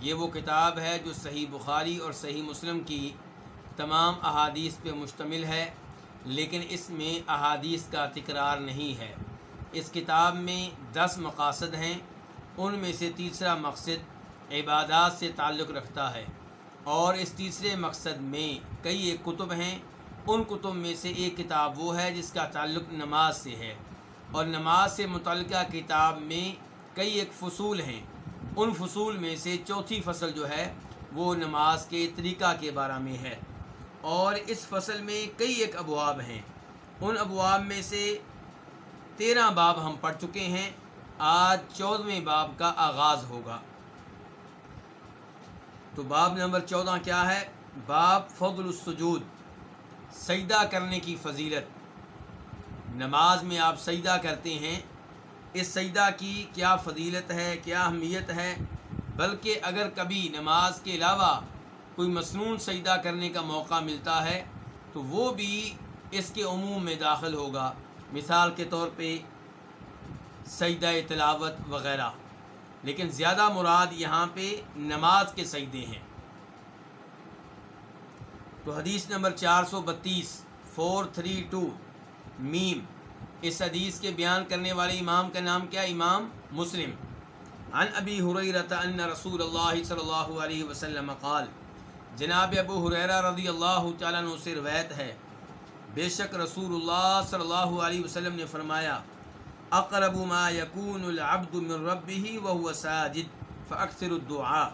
یہ وہ کتاب ہے جو صحیح بخاری اور صحیح مسلم کی تمام احادیث پہ مشتمل ہے، لیکن اس میں احادیث کا تکرار نہیں ہے۔ اس کتاب میں دس مقاصد ہیں، ان میں سے تیسرا مقصد عبادات سے تعلق رکھتا ہے۔ اور اس تیسرے مقصد میں کئی ایک کتب ہیں، ان کتب میں سے ایک کتاب وہ ہے جس کا تعلق نماز سے ہے۔ اور نماز سے متعلقہ کتاب میں کئی ایک فصول ہیں۔ ان فصول میں سے چوتھی فصل جو ہے وہ نماز کے طریقہ کے بارے میں ہے۔ اور اس فصل میں کئی ایک ابواب ہیں۔ ان ابواب میں سے تیرہ باب ہم پڑھ چکے ہیں۔ آج چودھویں باب کا آغاز ہوگا۔ تو باب نمبر چودہ کیا ہے؟ باب فضل السجود، سجدہ کرنے کی فضیلت۔ نماز میں آپ سجدہ کرتے ہیں اس سجدہ کی کیا فضیلت ہے، کیا اہمیت ہے؟ بلکہ اگر کبھی نماز کے علاوہ کوئی مصنون سجدہ کرنے کا موقع ملتا ہے، تو وہ بھی اس کے عموم میں داخل ہوگا۔ مثال کے طور پہ سجدہ تلاوت وغیرہ۔ لیکن زیادہ مراد یہاں پہ نماز کے سجدے ہیں۔ تو حدیث نمبر چار سو بتیس، فور تھری ٹو، میم۔ اس حدیث کے بیان کرنے والے امام کا نام کیا؟ امام مسلم. عن ابی حریرت ان رسول اللہ صلی اللہ علیہ وسلم قال، جناب ابو حریرہ رضی اللہ تعالیٰ عنہ سے روایت ہے، بے شک رسول اللہ صلی اللہ علیہ وسلم نے فرمایا، اقرب ما یکون العبد من ربه وهو ساجد فاکثر الدعاء۔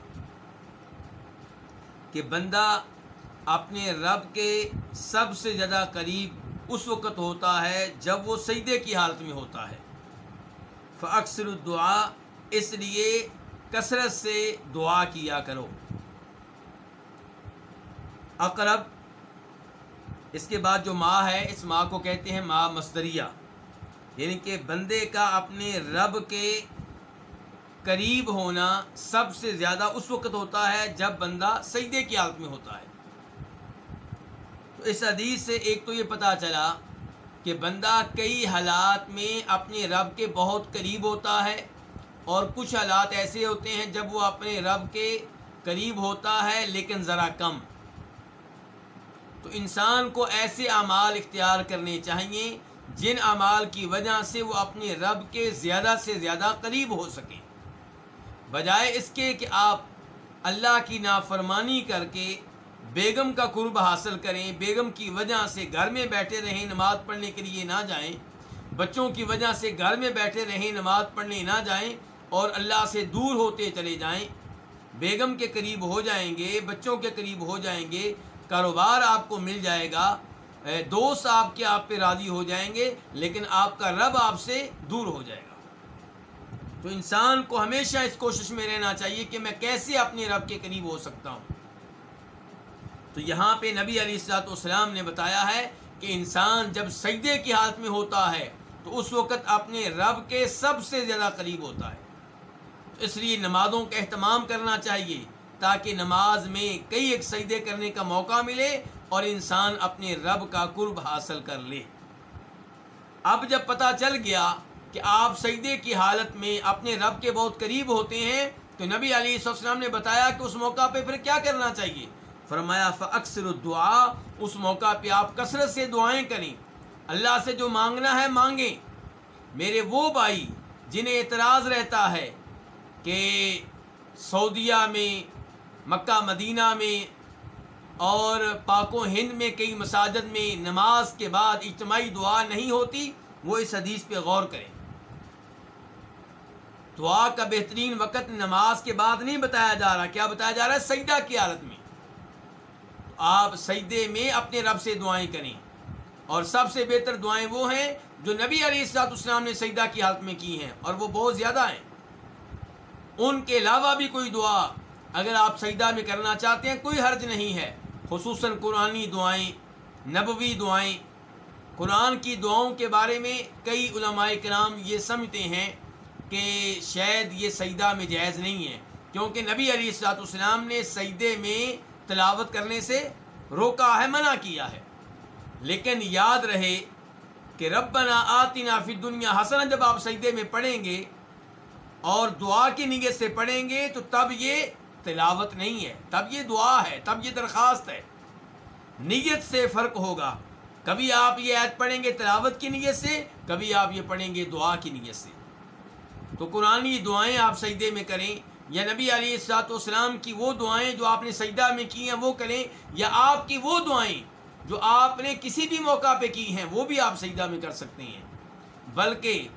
کہ بندہ اپنے رب کے سب سے زیادہ قریب اس وقت ہوتا ہے جب وہ سجدے کی حالت میں ہوتا ہے۔ فاکثر الدعاء، اس لیے کثرت سے دعا کیا کرو۔ اقرب، اس کے بعد جو ماں ہے، اس ماں کو کہتے ہیں ماں مصدریہ۔ یعنی کہ بندے کا اپنے رب کے قریب ہونا سب سے زیادہ اس وقت ہوتا ہے جب بندہ سجدے کی حالت میں ہوتا ہے۔ تو اس حدیث سے ایک تو یہ پتہ چلا کہ بندہ کئی حالات میں اپنے رب کے بہت قریب ہوتا ہے اور کچھ حالات ایسے ہوتے ہیں جب وہ اپنے رب کے قریب ہوتا ہے لیکن ذرا کم۔ تو انسان کو ایسے اعمال اختیار کرنے چاہیے جن اعمال کی وجہ سے وہ اپنے رب کے زیادہ سے زیادہ قریب ہو سکیں بجائے اس کے کہ آپ اللہ کی نافرمانی کر کے بیگم کا قرب حاصل کریں، بیگم کی وجہ سے گھر میں بیٹھے رہیں، نماز پڑھنے کے لیے نہ جائیں۔ بچوں کی وجہ سے گھر میں بیٹھے رہیں، نماز پڑھنے نہ جائیں اور اللہ سے دور ہوتے چلے جائیں۔ بیگم کے قریب ہو جائیں گے، بچوں کے قریب ہو جائیں گے، کاروبار آپ کو مل جائے گا۔ دوست، آپ کے آپ پہ راضی ہو جائیں گے، لیکن آپ کا رب آپ سے دور ہو جائے گا۔ تو انسان کو ہمیشہ اس کوشش میں رہنا چاہیے کہ میں کیسے اپنے رب کے قریب ہو سکتا ہوں۔ تو یہاں پہ نبی علیہ السلاۃ والسلام نے بتایا ہے کہ انسان جب سجدے کی حالت میں ہوتا ہے، تو اس وقت اپنے رب کے سب سے زیادہ قریب ہوتا ہے۔ تو اس لیے نمازوں کا اہتمام کرنا چاہیے تاکہ نماز میں کئی ایک سجدے کرنے کا موقع ملے اور انسان اپنے رب کا قرب حاصل کر لے۔ اب جب پتہ چل گیا کہ آپ سجدے کی حالت میں اپنے رب کے بہت قریب ہوتے ہیں، تو نبی علی السلام نے بتایا کہ اس موقع پہ پھر کیا کرنا چاہیے؟ فرمایا اکثر دعا اس موقع پہ آپ کثرت سے دعائیں کریں۔ اللہ سے جو مانگنا ہے مانگیں۔ میرے وہ بھائی جنہیں اعتراض رہتا ہے کہ سعودیہ میں، مکہ، مدینہ میں اور پاک و ہند میں کئی مساجد میں نماز کے بعد اجتماعی دعا نہیں ہوتی، وہ اس حدیث پہ غور کریں۔ دعا کا بہترین وقت نماز کے بعد نہیں بتایا جا رہا، کیا بتایا جا رہا ہے؟ سجدہ کی حالت میں۔ آپ سجدے میں اپنے رب سے دعائیں کریں۔ اور سب سے بہتر دعائیں وہ ہیں جو نبی علیہ السلاط اسلام نے سجدہ کی حالت میں کی ہیں، اور وہ بہت زیادہ ہیں۔ ان کے علاوہ بھی کوئی دعا اگر آپ سجدہ میں کرنا چاہتے ہیں، کوئی حرج نہیں ہے۔ خصوصاً قرآنی دعائیں، نبوی دعائیں۔ قرآن کی دعاؤں کے بارے میں کئی علماء کرام یہ سمجھتے ہیں کہ شاید یہ سجدہ میں جائز نہیں ہے، کیونکہ نبی علیہ السلاط اسلام نے سجدے میں تلاوت کرنے سے روکا ہے، منع کیا ہے۔ لیکن یاد رہے کہ ربنا آتنا فی دنیا حسن جب آپ سجدے میں پڑھیں گے اور دعا کی نیت سے پڑھیں گے تو تب یہ تلاوت نہیں ہے، تب یہ دعا ہے، تب یہ درخواست ہے۔ نیت سے فرق ہوگا۔ کبھی آپ یہ عید پڑھیں گے تلاوت کی نیت سے، کبھی آپ یہ پڑھیں گے دعا کی نیت سے۔ تو قرآن دعائیں آپ سجدے میں کریں۔ یا نبی علیہ السلاط والسلام کی وہ دعائیں جو آپ نے سجدہ میں کی ہیں، وہ کریں، یا آپ کی وہ دعائیں جو آپ نے کسی بھی موقع پہ کی ہیں، وہ بھی آپ سجدہ میں کر سکتے ہیں۔ بلکہ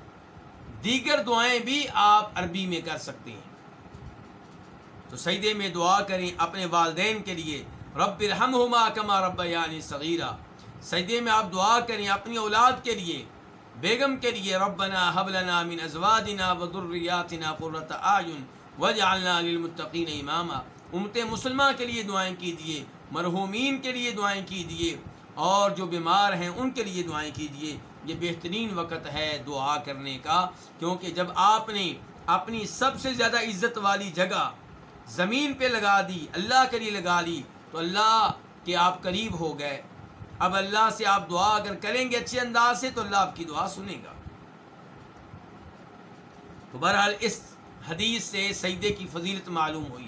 دیگر دعائیں بھی آپ عربی میں کر سکتے ہیں۔ تو سجدے میں دعا کریں اپنے والدین کے لیے۔ رب الحم ہما کما رب یعنی صغیرہ سجدے میں آپ دعا کریں اپنی اولاد کے لیے، بیگم کے لیے۔ ربنا حبلنا من ازواجنا و ذریاتنا قرۃ اعین۔ وجعلنا للمتقین اماما امت مسلمہ کے لیے دعائیں کیجیے مرحومین کے لیے دعائیں کیجیے اور جو بیمار ہیں ان کے لیے دعائیں کیجیے یہ بہترین وقت ہے دعا کرنے کا، کیونکہ جب آپ نے اپنی سب سے زیادہ عزت والی جگہ زمین پہ لگا دی، اللہ کے لیے لگا لی، تو اللہ کے آپ قریب ہو گئے۔ اب اللہ سے آپ دعا اگر کریں گے اچھے انداز سے، تو اللہ آپ کی دعا سنے گا۔ تو بہرحال اس حدیث سے سجدے کی فضیلت معلوم ہوئی۔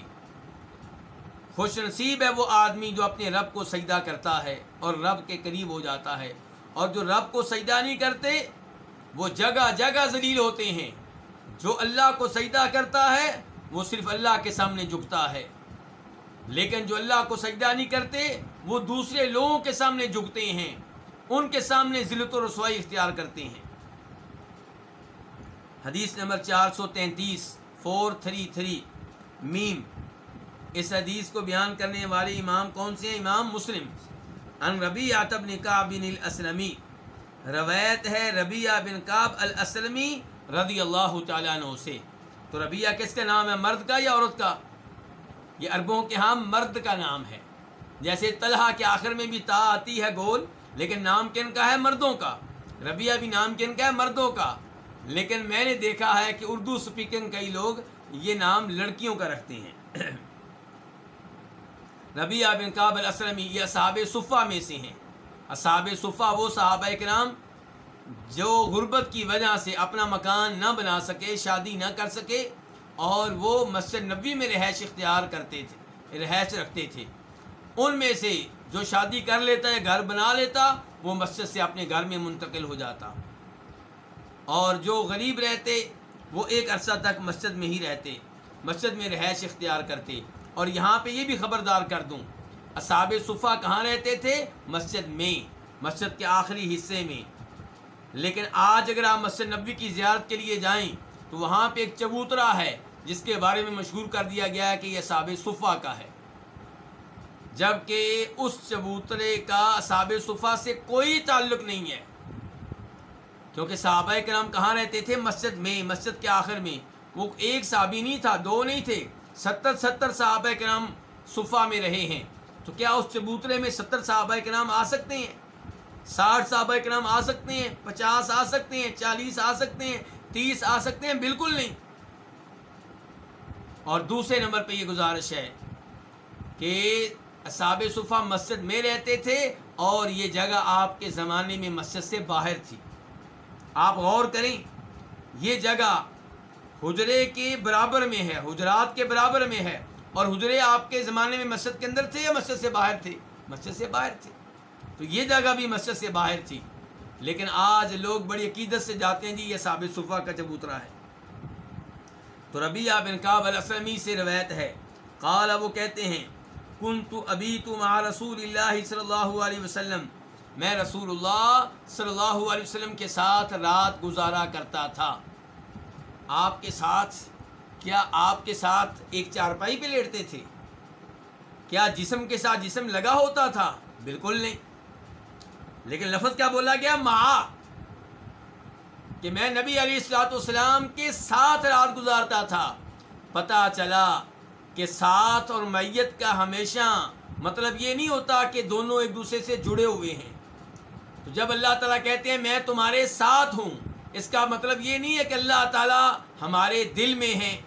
خوش نصیب ہے وہ آدمی جو اپنے رب کو سجدہ کرتا ہے اور رب کے قریب ہو جاتا ہے۔ اور جو رب کو سجدہ نہیں کرتے، وہ جگہ جگہ ذلیل ہوتے ہیں۔ جو اللہ کو سجدہ کرتا ہے، وہ صرف اللہ کے سامنے جھکتا ہے۔ لیکن جو اللہ کو سجدہ نہیں کرتے، وہ دوسرے لوگوں کے سامنے جھکتے ہیں۔ ان کے سامنے ذلت و رسوائی اختیار کرتے ہیں۔ حدیث نمبر چار سو تینتیس۔ فور تھری تھری میم اس حدیث کو بیان کرنے والے امام کون سے ہیں امام مسلم ان ربی آتب نکاب بن الاسلمی روایت ہے ربیہ بن کاب الاسلمی رضی اللہ تعالیٰ عنہ سے تو ربیہ کس کا نام ہے مرد کا یا عورت کا یہ عربوں کے ہاں مرد کا نام ہے جیسے طلحہ کے آخر میں بھی تا آتی ہے گول لیکن نام کن کا ہے مردوں کا ربیہ بھی نام کن کا ہے مردوں کا لیکن میں نے دیکھا ہے کہ اردو سپیکنگ کئی لوگ یہ نام لڑکیوں کا رکھتے ہیں۔ ربیہ بن قابل اسلمی یہ اصحاب صفہ میں سے ہیں۔ اصحاب صفہ وہ صحابہ کے نام جو غربت کی وجہ سے اپنا مکان نہ بنا سکے، شادی نہ کر سکے اور وہ مسجد نبی میں رہائش اختیار کرتے تھے، رہائش رکھتے تھے۔ ان میں سے جو شادی کر لیتا ہے، گھر بنا لیتا، وہ مسجد سے اپنے گھر میں منتقل ہو جاتا۔ اور جو غریب رہتے، وہ ایک عرصہ تک مسجد میں ہی رہتے، مسجد میں رہائش اختیار کرتے۔ اور یہاں پہ یہ بھی خبردار کر دوں، اصحاب صفحہ کہاں رہتے تھے؟ مسجد میں، مسجد کے آخری حصے میں۔ لیکن آج اگر آپ مسجد نبی کی زیارت کے لیے جائیں، تو وہاں پہ ایک چبوترا ہے، جس کے بارے میں مشہور کر دیا گیا ہے کہ یہ صاب صفحہ کا ہے۔ جبکہ اس چبوترے کا صاب صفحہ سے کوئی تعلق نہیں ہے۔ کیونکہ صحابہ کے نام کہاں رہتے تھے؟ مسجد میں، مسجد کے آخر میں۔ وہ ایک صحابی نہیں تھا، دو نہیں تھے۔ ستر ستر صحابہ کے نام صفحہ میں رہے ہیں۔ تو کیا اس چبوترے میں ستر صحابہ کے نام آ سکتے ہیں؟ ساٹھ صحابہ کے نام آ سکتے ہیں، پچاس آ سکتے ہیں، چالیس آ سکتے ہیں، تیس آ سکتے ہیں، بالکل نہیں۔ اور دوسرے نمبر پہ یہ گزارش ہے کہ اصاب صفحہ مسجد میں رہتے تھے اور یہ جگہ آپ کے زمانے میں مسجد سے باہر تھی۔ آپ غور کریں، یہ جگہ حجرے کے برابر میں ہے، حجرات کے برابر میں ہے۔ اور حجرے آپ کے زمانے میں مسجد کے اندر تھے یا مسجد سے باہر تھے؟ مسجد سے باہر تھے۔ تو یہ جگہ بھی مسجد سے باہر تھی۔ لیکن آج لوگ بڑی عقیدت سے جاتے ہیں جی یہ ثابت صفحہ کا چبوترا ہے۔ تو ربیہ بن کاب الاسلمی سے روایت ہے۔ قال، وہ کہتے ہیں کن تو ابھی تو رسول اللہ صلی اللہ علیہ وسلم میں رسول اللہ صلی اللہ علیہ وسلم کے ساتھ رات گزارا کرتا تھا۔ آپ کے ساتھ، کیا آپ کے ساتھ ایک چارپائی پہ لیٹتے تھے؟ کیا جسم کے ساتھ جسم لگا ہوتا تھا؟ بالکل نہیں۔ لیکن لفظ کیا بولا گیا؟ ماں۔ کہ میں نبی علی السلاۃ والسلام کے ساتھ رات گزارتا تھا۔ پتہ چلا کہ ساتھ اور میت کا ہمیشہ مطلب یہ نہیں ہوتا کہ دونوں ایک دوسرے سے جڑے ہوئے ہیں۔ تو جب اللہ تعالیٰ کہتے ہیں میں تمہارے ساتھ ہوں، اس کا مطلب یہ نہیں ہے کہ اللہ تعالیٰ ہمارے دل میں ہیں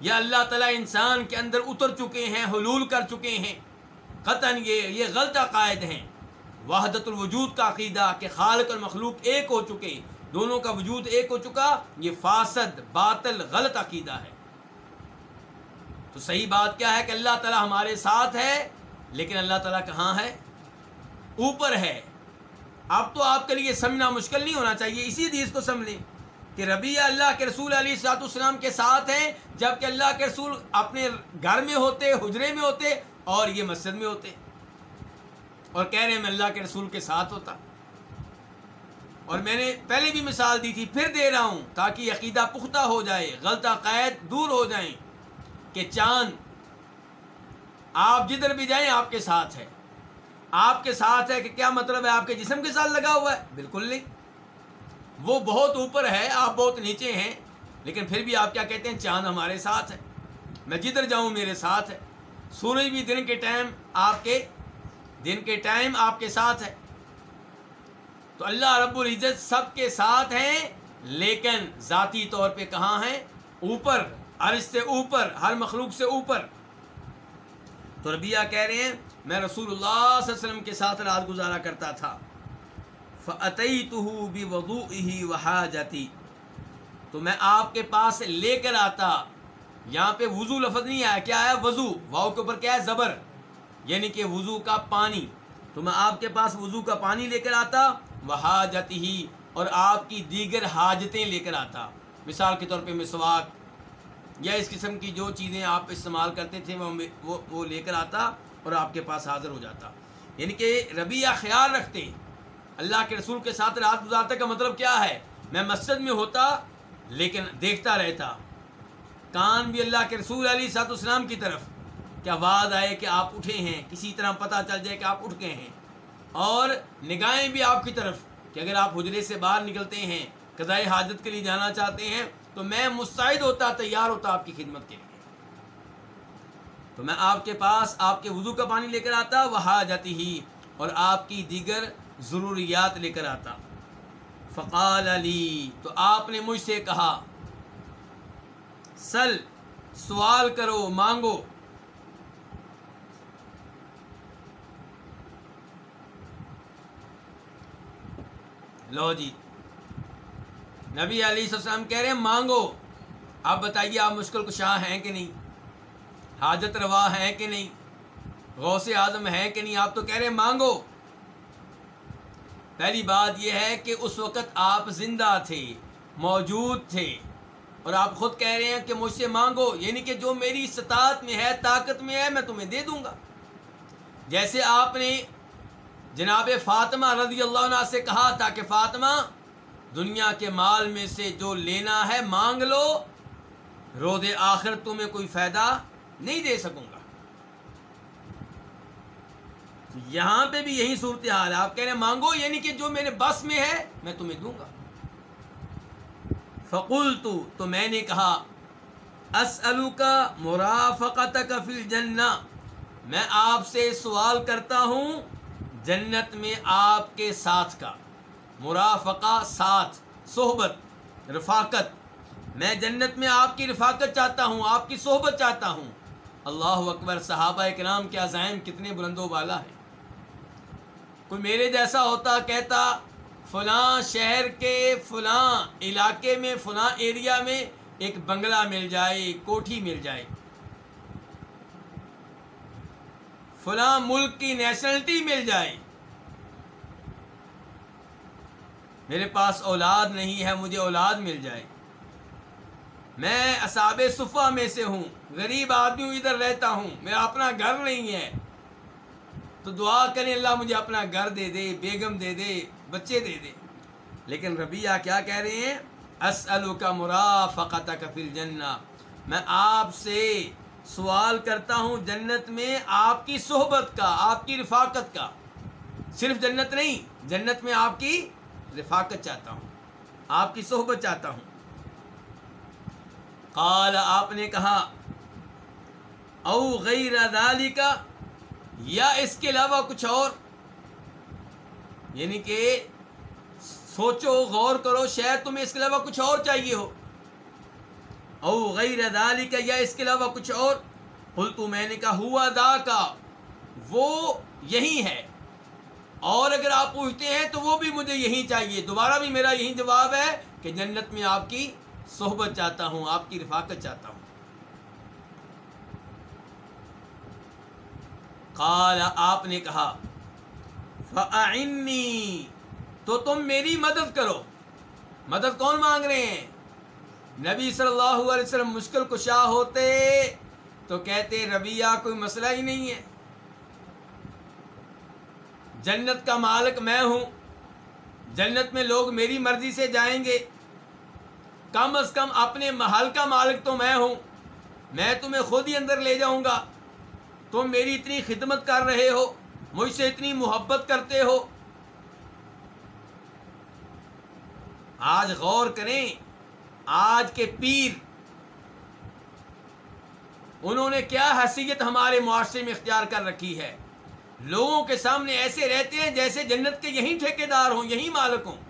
یا اللہ تعالیٰ انسان کے اندر اتر چکے ہیں، حلول کر چکے ہیں۔ قطن یہ یہ غلط عقائد ہیں۔ وحدت الوجود کا عقیدہ کہ خالق اور مخلوق ایک ہو چکے، دونوں کا وجود ایک ہو چکا، یہ فاسد، باطل، غلط عقیدہ ہے۔ تو صحیح بات کیا ہے کہ اللہ تعالیٰ ہمارے ساتھ ہے، لیکن اللہ تعالیٰ کہاں ہے؟ اوپر ہے۔ اب تو آپ کے لیے سمجھنا مشکل نہیں ہونا چاہیے، اسی حدیث کو سمجھ لیں۔ کہ ربیہ اللہ کے رسول علی سات السلام کے ساتھ ہیں جبکہ اللہ کے رسول اپنے گھر میں ہوتے، حجرے میں ہوتے اور یہ مسجد میں ہوتے۔ اور کہہ رہے ہیں، میں اللہ کے رسول کے ساتھ ہوتا۔ اور میں نے پہلے بھی مثال دی تھی، پھر دے رہا ہوں تاکہ عقیدہ پختہ ہو جائے، غلط عقائد دور ہو جائیں کہ چاند، آپ جدھر بھی جائیں، آپ کے ساتھ ہے۔ آپ کے ساتھ ہے کہ کیا مطلب ہے؟ آپ کے جسم کے ساتھ لگا ہوا ہے؟ بالکل نہیں۔ وہ بہت اوپر ہے، آپ بہت نیچے ہیں، لیکن پھر بھی آپ کیا کہتے ہیں؟ چاند ہمارے ساتھ ہے۔ میں جدھر جاؤں، میرے ساتھ ہے۔ سورج بھی دن کے ٹائم آپ کے، دن کے ٹائم آپ کے ساتھ ہے۔ تو اللہ رب العزت سب کے ساتھ ہیں، لیکن ذاتی طور پہ کہاں ہیں؟ اوپر عرض سے اوپر، ہر مخلوق سے اوپر۔ تو ربیہ کہہ رہے ہیں میں رسول اللہ صلی اللہ علیہ وسلم کے ساتھ رات گزارا کرتا تھا۔ فتعی تو بھی وضو ہی وہا جاتی تو میں آپ کے پاس لے کر آتا۔ یہاں پہ وضو لفظ نہیں آیا، کیا آیا؟ وضو۔ واؤ کے اوپر کیا ہے؟ زبر۔ یعنی کہ وضو کا پانی۔ تو میں آپ کے پاس وضو کا پانی لے کر آتا وہا جاتی ہی اور آپ کی دیگر حاجتیں لے کر آتا۔ مثال کے طور پہ مسواک یا اس قسم کی جو چیزیں آپ استعمال کرتے تھے وہ وہ لے کر آتا۔ اور آپ کے پاس حاضر ہو جاتا۔ یعنی کہ ربیہ خیال رکھتے۔ اللہ کے رسول کے ساتھ رات گزارتا کا مطلب کیا ہے؟ میں مسجد میں ہوتا لیکن دیکھتا رہتا۔ کان بھی اللہ کے رسول علی سات اسلام کی طرف۔ کیا آواز آئے کہ آپ اٹھے ہیں؟ کسی طرح پتہ چل جائے کہ آپ اٹھ گئے ہیں۔ اور نگاہیں بھی آپ کی طرف کہ اگر آپ حجرے سے باہر نکلتے ہیں، قضاء حاجت کے لیے جانا چاہتے ہیں، تو میں مستعد ہوتا، تیار ہوتا آپ کی خدمت کے لیے۔ تو میں آپ کے پاس آپ کے وضو کا پانی لے کر آتا وہ جاتی ہی اور آپ کی دیگر ضروریات لے کر آتا۔ فقال علی، تو آپ نے مجھ سے کہا، سل، سوال کرو، مانگو۔ لو جی نبی علی السلام کہہ رہے ہیں، مانگو۔ آپ بتائیے آپ مشکل کشاں ہیں کہ نہیں؟ حاجت روا ہے کہ نہیں؟ غوث اعظم ہے کہ نہیں؟ آپ تو کہہ رہے مانگو۔ پہلی بات یہ ہے کہ اس وقت آپ زندہ تھے، موجود تھے، اور آپ خود کہہ رہے ہیں کہ مجھ سے مانگو یعنی کہ جو میری استطاعت میں ہے، طاقت میں ہے، میں تمہیں دے دوں گا۔ جیسے آپ نے جناب فاطمہ رضی اللہ عنہ سے کہا تھا کہ فاطمہ، دنیا کے مال میں سے جو لینا ہے، مانگ لو، روز آخر تمہیں کوئی فائدہ نہیں دے سکوں گا۔ یہاں پہ بھی یہی صورتحال ہے۔ آپ کہہ رہے ہیں، مانگو یعنی کہ جو میرے بس میں ہے، میں تمہیں دوں گا۔ فقول تو تو میں نے کہا اسلو کا مرافقت کا فل جنا میں آپ سے سوال کرتا ہوں، جنت میں آپ کے ساتھ کا۔ مرافقہ، ساتھ۔ صحبت، رفاقت۔ میں جنت میں آپ کی رفاقت چاہتا ہوں، آپ کی صحبت چاہتا ہوں۔ اللہ اکبر، صحابہ اکرام کے عزائم کتنے بلند و بالا ہے؟ کوئی میرے جیسا ہوتا کہتا، فلاں شہر کے فلاں علاقے میں، فلاں ایریا میں ایک بنگلہ مل جائے کوٹھی مل جائے۔ فلاں ملک کی نیشنلٹی مل جائے۔ میرے پاس اولاد نہیں ہے، مجھے اولاد مل جائے۔ میں اصاب صفا میں سے ہوں۔ غریب آدمی ہوں ادھر رہتا ہوں۔ میرا اپنا گھر نہیں ہے۔ تو دعا کریں اللہ مجھے اپنا گھر دے دے، بیگم دے دے، بچے دے دے۔ لیکن ربیہ کیا کہہ رہے ہیں؟ اسلو کا مرافقت کفل جنا میں آپ سے سوال کرتا ہوں جنت میں آپ کی صحبت کا، آپ کی رفاقت کا۔ صرف جنت نہیں، جنت میں آپ کی رفاقت چاہتا ہوں۔ آپ کی صحبت چاہتا ہوں۔ قال، آپ نے کہا، او غیر کا یا اس کے علاوہ کچھ اور؟ یعنی کہ سوچو، غور کرو، شاید تمہیں اس کے علاوہ کچھ اور چاہیے ہو۔ او غیر کا یا اس کے علاوہ کچھ اور؟ پل تو میں نے کہا، ہوا دا کا وہ یہی ہے۔ اور اگر آپ پوچھتے ہیں تو وہ بھی مجھے یہی چاہیے۔ دوبارہ بھی میرا یہی جواب ہے کہ جنت میں آپ کی صحبت چاہتا ہوں، آپ کی رفاقت چاہتا ہوں۔ قال، آپ نے کہا فعنی تو تم میری مدد کرو۔ مدد کون مانگ رہے ہیں؟ نبی صلی اللہ علیہ وسلم مشکل کشا ہوتے تو کہتے ربیہ کوئی مسئلہ ہی نہیں ہے۔ جنت کا مالک میں ہوں، جنت میں لوگ میری مرضی سے جائیں گے۔ کم از کم اپنے محل کا مالک تو میں ہوں۔ میں تمہیں خود ہی اندر لے جاؤں گا۔ تم میری اتنی خدمت کر رہے ہو، مجھ سے اتنی محبت کرتے ہو۔ آج غور کریں، آج کے پیر، انہوں نے کیا حیثیت ہمارے معاشرے میں اختیار کر رکھی ہے؟ لوگوں کے سامنے ایسے رہتے ہیں جیسے جنت کے یہی ٹھیکے دار ہوں یہی مالک ہوں۔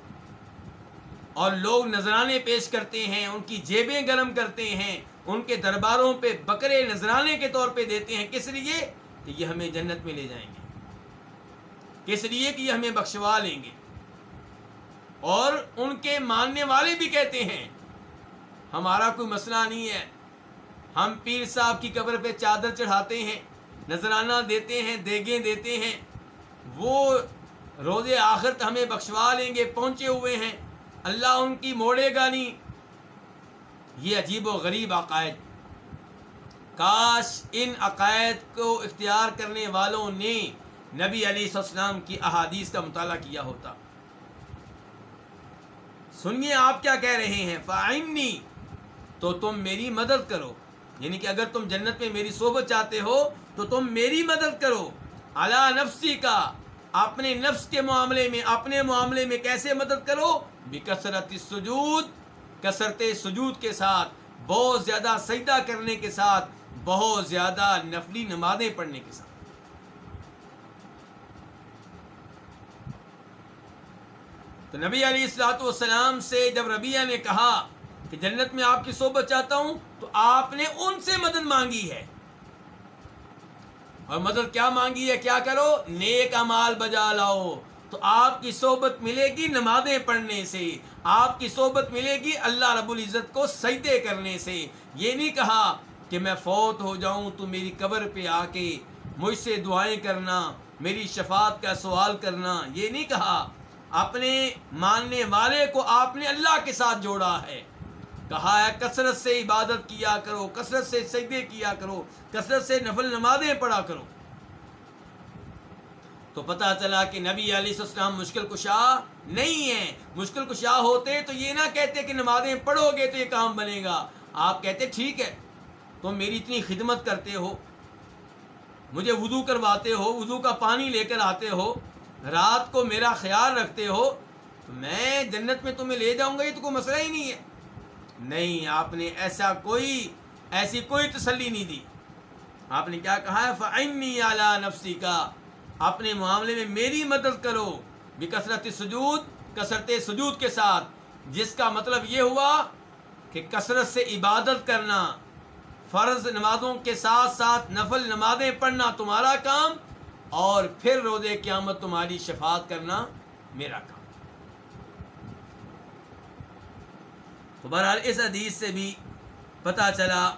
اور لوگ نذرانے پیش کرتے ہیں، ان کی جیبیں گرم کرتے ہیں، ان کے درباروں پہ بکرے نذرانے کے طور پہ دیتے ہیں۔ کس لیے؟ کہ یہ ہمیں جنت میں لے جائیں گے۔ کس لیے؟ کہ یہ ہمیں بخشوا لیں گے۔ اور ان کے ماننے والے بھی کہتے ہیں، ہمارا کوئی مسئلہ نہیں ہے۔ ہم پیر صاحب کی قبر پہ چادر چڑھاتے ہیں، نذرانہ دیتے ہیں، دیگیں دیتے ہیں۔ وہ روز آخرت ہمیں بخشوا لیں گے، پہنچے ہوئے ہیں۔ اللہ ان کی موڑے گا نہیں۔ یہ عجیب و غریب عقائد۔ کاش ان عقائد کو اختیار کرنے والوں نے نبی علی السلام کی احادیث کا مطالعہ کیا ہوتا۔ سنیے آپ کیا کہہ رہے ہیں؟ فائنی تو تم میری مدد کرو۔ یعنی کہ اگر تم جنت میں میری صحبت چاہتے ہو، تو تم میری مدد کرو۔ اللہ نفسی کا اپنے نفس کے معاملے میں، اپنے معاملے میں کیسے مدد کرو؟ بکثرت سجود کثرت سجود کے ساتھ، بہت زیادہ سجدہ کرنے کے ساتھ، بہت زیادہ نفلی نمازیں پڑھنے کے ساتھ۔ تو نبی علی السلاۃ والسلام سے جب ربیہ نے کہا کہ جنت میں آپ کی صحبت چاہتا ہوں، تو آپ نے ان سے مدد مانگی ہے۔ اور مدد کیا مانگی ہے؟ کیا کرو؟ نیک امال بجا لاؤ۔ تو آپ کی صحبت ملے گی نمازیں پڑھنے سے۔ آپ کی صحبت ملے گی اللہ رب العزت کو سجدے کرنے سے۔ یہ نہیں کہا کہ میں فوت ہو جاؤں تو میری قبر پہ آ کے مجھ سے دعائیں کرنا، میری شفاعت کا سوال کرنا۔ یہ نہیں کہا۔ اپنے ماننے والے کو آپ نے اللہ کے ساتھ جوڑا ہے۔ کہا ہے، کثرت سے عبادت کیا کرو، کثرت سے سجدے کیا کرو، کثرت سے نفل نمازیں پڑھا کرو۔ تو پتا چلا کہ نبی علیہ السلام مشکل کشا نہیں ہے مشکل کشا ہوتے تو یہ نہ کہتے کہ نمازیں پڑھو گے تو یہ کام بنے گا۔ آپ کہتے ٹھیک ہے، تم میری اتنی خدمت کرتے ہو، مجھے وضو کرواتے ہو، وضو کا پانی لے کر آتے ہو، رات کو میرا خیال رکھتے ہو، تو میں جنت میں تمہیں لے جاؤں گا، یہ تو کوئی مسئلہ ہی نہیں ہے۔ نہیں، آپ نے ایسا کوئی، ایسی کوئی تسلی نہیں دی۔ آپ نے کیا کہا؟ ہے فعنی اعلیٰ نفسی کا اپنے معاملے میں میری مدد کرو۔ بھی کثرت سجود کثرت سجود کے ساتھ۔ جس کا مطلب یہ ہوا کہ کثرت سے عبادت کرنا، فرض نمازوں کے ساتھ ساتھ نفل نمازیں پڑھنا تمہارا کام، اور پھر روز قیامت تمہاری شفاعت کرنا میرا کام۔ تو بہرحال اس حدیث سے بھی پتہ چلا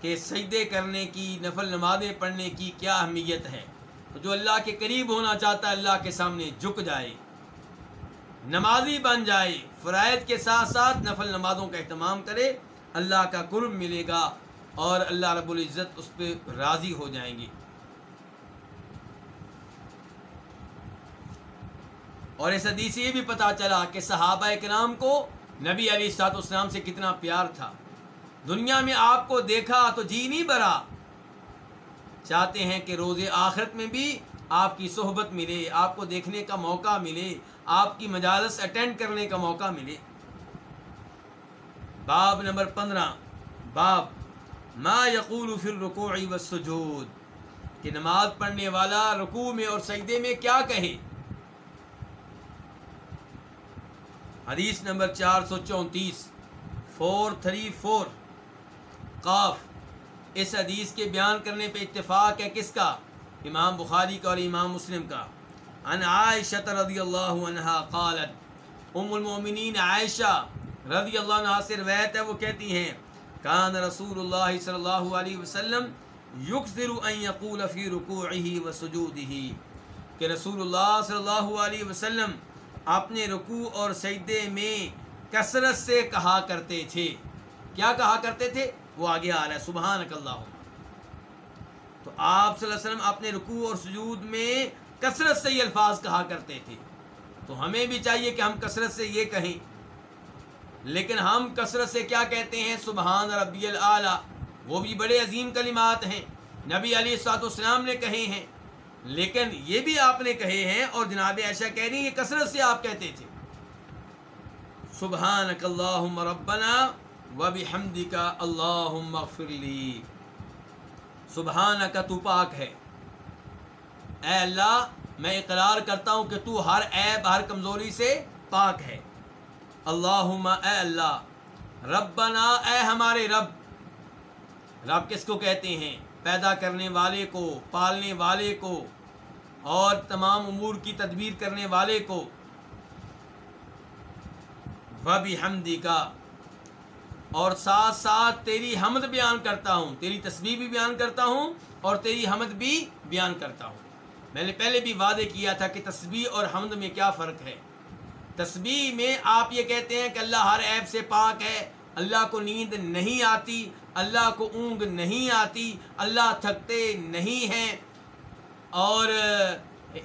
کہ سجدے کرنے کی، نفل نمازیں پڑھنے کی کیا اہمیت ہے۔ تو جو اللہ کے قریب ہونا چاہتا ہے، اللہ کے سامنے جھک جائے، نمازی بن جائے، فرائض کے ساتھ ساتھ نفل نمازوں کا اہتمام کرے، اللہ کا قرب ملے گا اور اللہ رب العزت اس پہ راضی ہو جائیں گے۔ اور اس حدیث سے یہ بھی پتہ چلا کہ صحابہ کرام کو نبی علی سات اسلام سے کتنا پیار تھا۔ دنیا میں آپ کو دیکھا تو جی نہیں بھرا۔ چاہتے ہیں کہ روز آخرت میں بھی آپ کی صحبت ملے، آپ کو دیکھنے کا موقع ملے، آپ کی مجالس اٹینڈ کرنے کا موقع ملے۔ باب نمبر پندرہ۔ باب ما یقول فی الرکوع والسجود۔ کہ نماز پڑھنے والا رکوع میں اور سجدے میں کیا کہے؟ حدیث نمبر چار سو چونتیس فور تھری فور قاف، اس حدیث کے بیان کرنے پہ اتفاق ہے کس کا؟ امام بخاری کا اور امام مسلم کا۔ ان عائشہ رضی اللہ عنہ قالت، ام المومنین عائشہ رضی اللہ عنہ سے روایت ہے، وہ کہتی ہیں، کان رسول اللہ صلی اللہ علیہ وسلم یکثر ان یقول فی رکوعہ و سجودہ، کہ رسول اللہ صلی اللہ علیہ وسلم اپنے رکوع اور سجدے میں کثرت سے کہا کرتے تھے۔ کیا کہا کرتے تھے؟ وہ آگے آ رہا ہے سبحان اللہ تو آپ صلی اللہ علیہ وسلم اپنے رکوع اور سجود میں کثرت سے یہ الفاظ کہا کرتے تھے۔ تو ہمیں بھی چاہیے کہ ہم کثرت سے یہ کہیں۔ لیکن ہم کثرت سے کیا کہتے ہیں؟ سبحان ربی العلیٰ وہ بھی بڑے عظیم کلمات ہیں۔ نبی علی سات اسلام نے کہے ہیں۔ لیکن یہ بھی آپ نے کہے ہیں اور جناب ایسا کہہ رہی ہیں کثرت سے آپ کہتے تھے۔ سبحان اللہ ربنا و بحمدی کا اللہ لی۔ سبحان کا تو پاک ہے۔ اے اللہ، میں اقرار کرتا ہوں کہ تو ہر عیب، ہر کمزوری سے پاک ہے۔ اللہ اے اللہ، ربنا اے ہمارے رب۔ رب کس کو کہتے ہیں؟ پیدا کرنے والے کو، پالنے والے کو اور تمام امور کی تدبیر کرنے والے کو۔ وبی حمدی کا اور ساتھ ساتھ تیری حمد بیان کرتا ہوں، تیری تصویر بھی بیان کرتا ہوں اور تیری حمد بھی بیان کرتا ہوں۔ میں نے پہلے بھی وعدے کیا تھا کہ تصویر اور حمد میں کیا فرق ہے۔ تصویر میں آپ یہ کہتے ہیں کہ اللہ ہر عیب سے پاک ہے، اللہ کو نیند نہیں آتی اللہ کو اونگ نہیں آتی، اللہ تھکتے نہیں ہیں۔ اور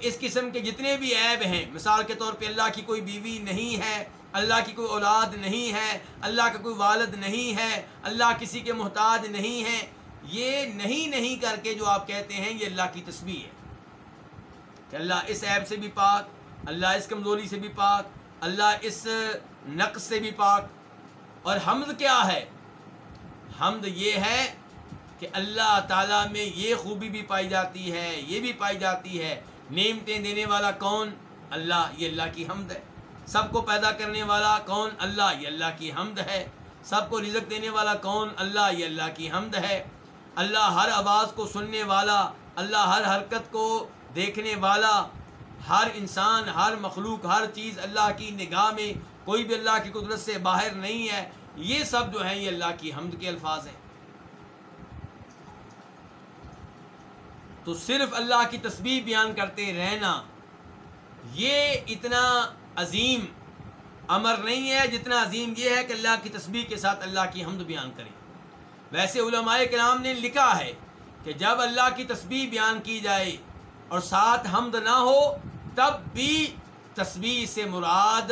اس قسم کے جتنے بھی عیب ہیں، مثال کے طور پہ اللہ کی کوئی بیوی نہیں ہے، اللہ کی کوئی اولاد نہیں ہے، اللہ کا کوئی والد نہیں ہے، اللہ کسی کے محتاج نہیں ہے یہ نہیں نہیں کر کے جو آپ کہتے ہیں، یہ اللہ کی تسبیح ہے۔ کہ اللہ اس عیب سے بھی پاک، اللہ اس کمزوری سے بھی پاک، اللہ اس نقص سے بھی پاک۔ اور حمد کیا ہے؟ حمد یہ ہے کہ اللہ تعالیٰ میں یہ خوبی بھی پائی جاتی ہے، یہ بھی پائی جاتی ہے۔ نعمتیں دینے والا کون؟ اللہ، یہ اللہ کی حمد ہے۔ سب کو پیدا کرنے والا کون؟ اللہ، یہ اللہ کی حمد ہے۔ سب کو رزق دینے والا کون؟ اللہ، یہ اللہ کی حمد ہے۔ اللہ ہر آواز کو سننے والا، اللہ ہر حرکت کو دیکھنے والا، ہر انسان، ہر مخلوق، ہر چیز اللہ کی نگاہ میں کوئی بھی اللہ کی قدرت سے باہر نہیں ہے۔ یہ سب جو ہیں یہ اللہ کی حمد کے الفاظ ہیں۔ تو صرف اللہ کی تسبیح بیان کرتے رہنا، یہ اتنا عظیم امر نہیں ہے جتنا عظیم یہ ہے کہ اللہ کی تسبیح کے ساتھ اللہ کی حمد بیان کریں۔ ویسے علماء کلام نے لکھا ہے کہ جب اللہ کی تسبیح بیان کی جائے اور ساتھ حمد نہ ہو، تب بھی تسبیح سے مراد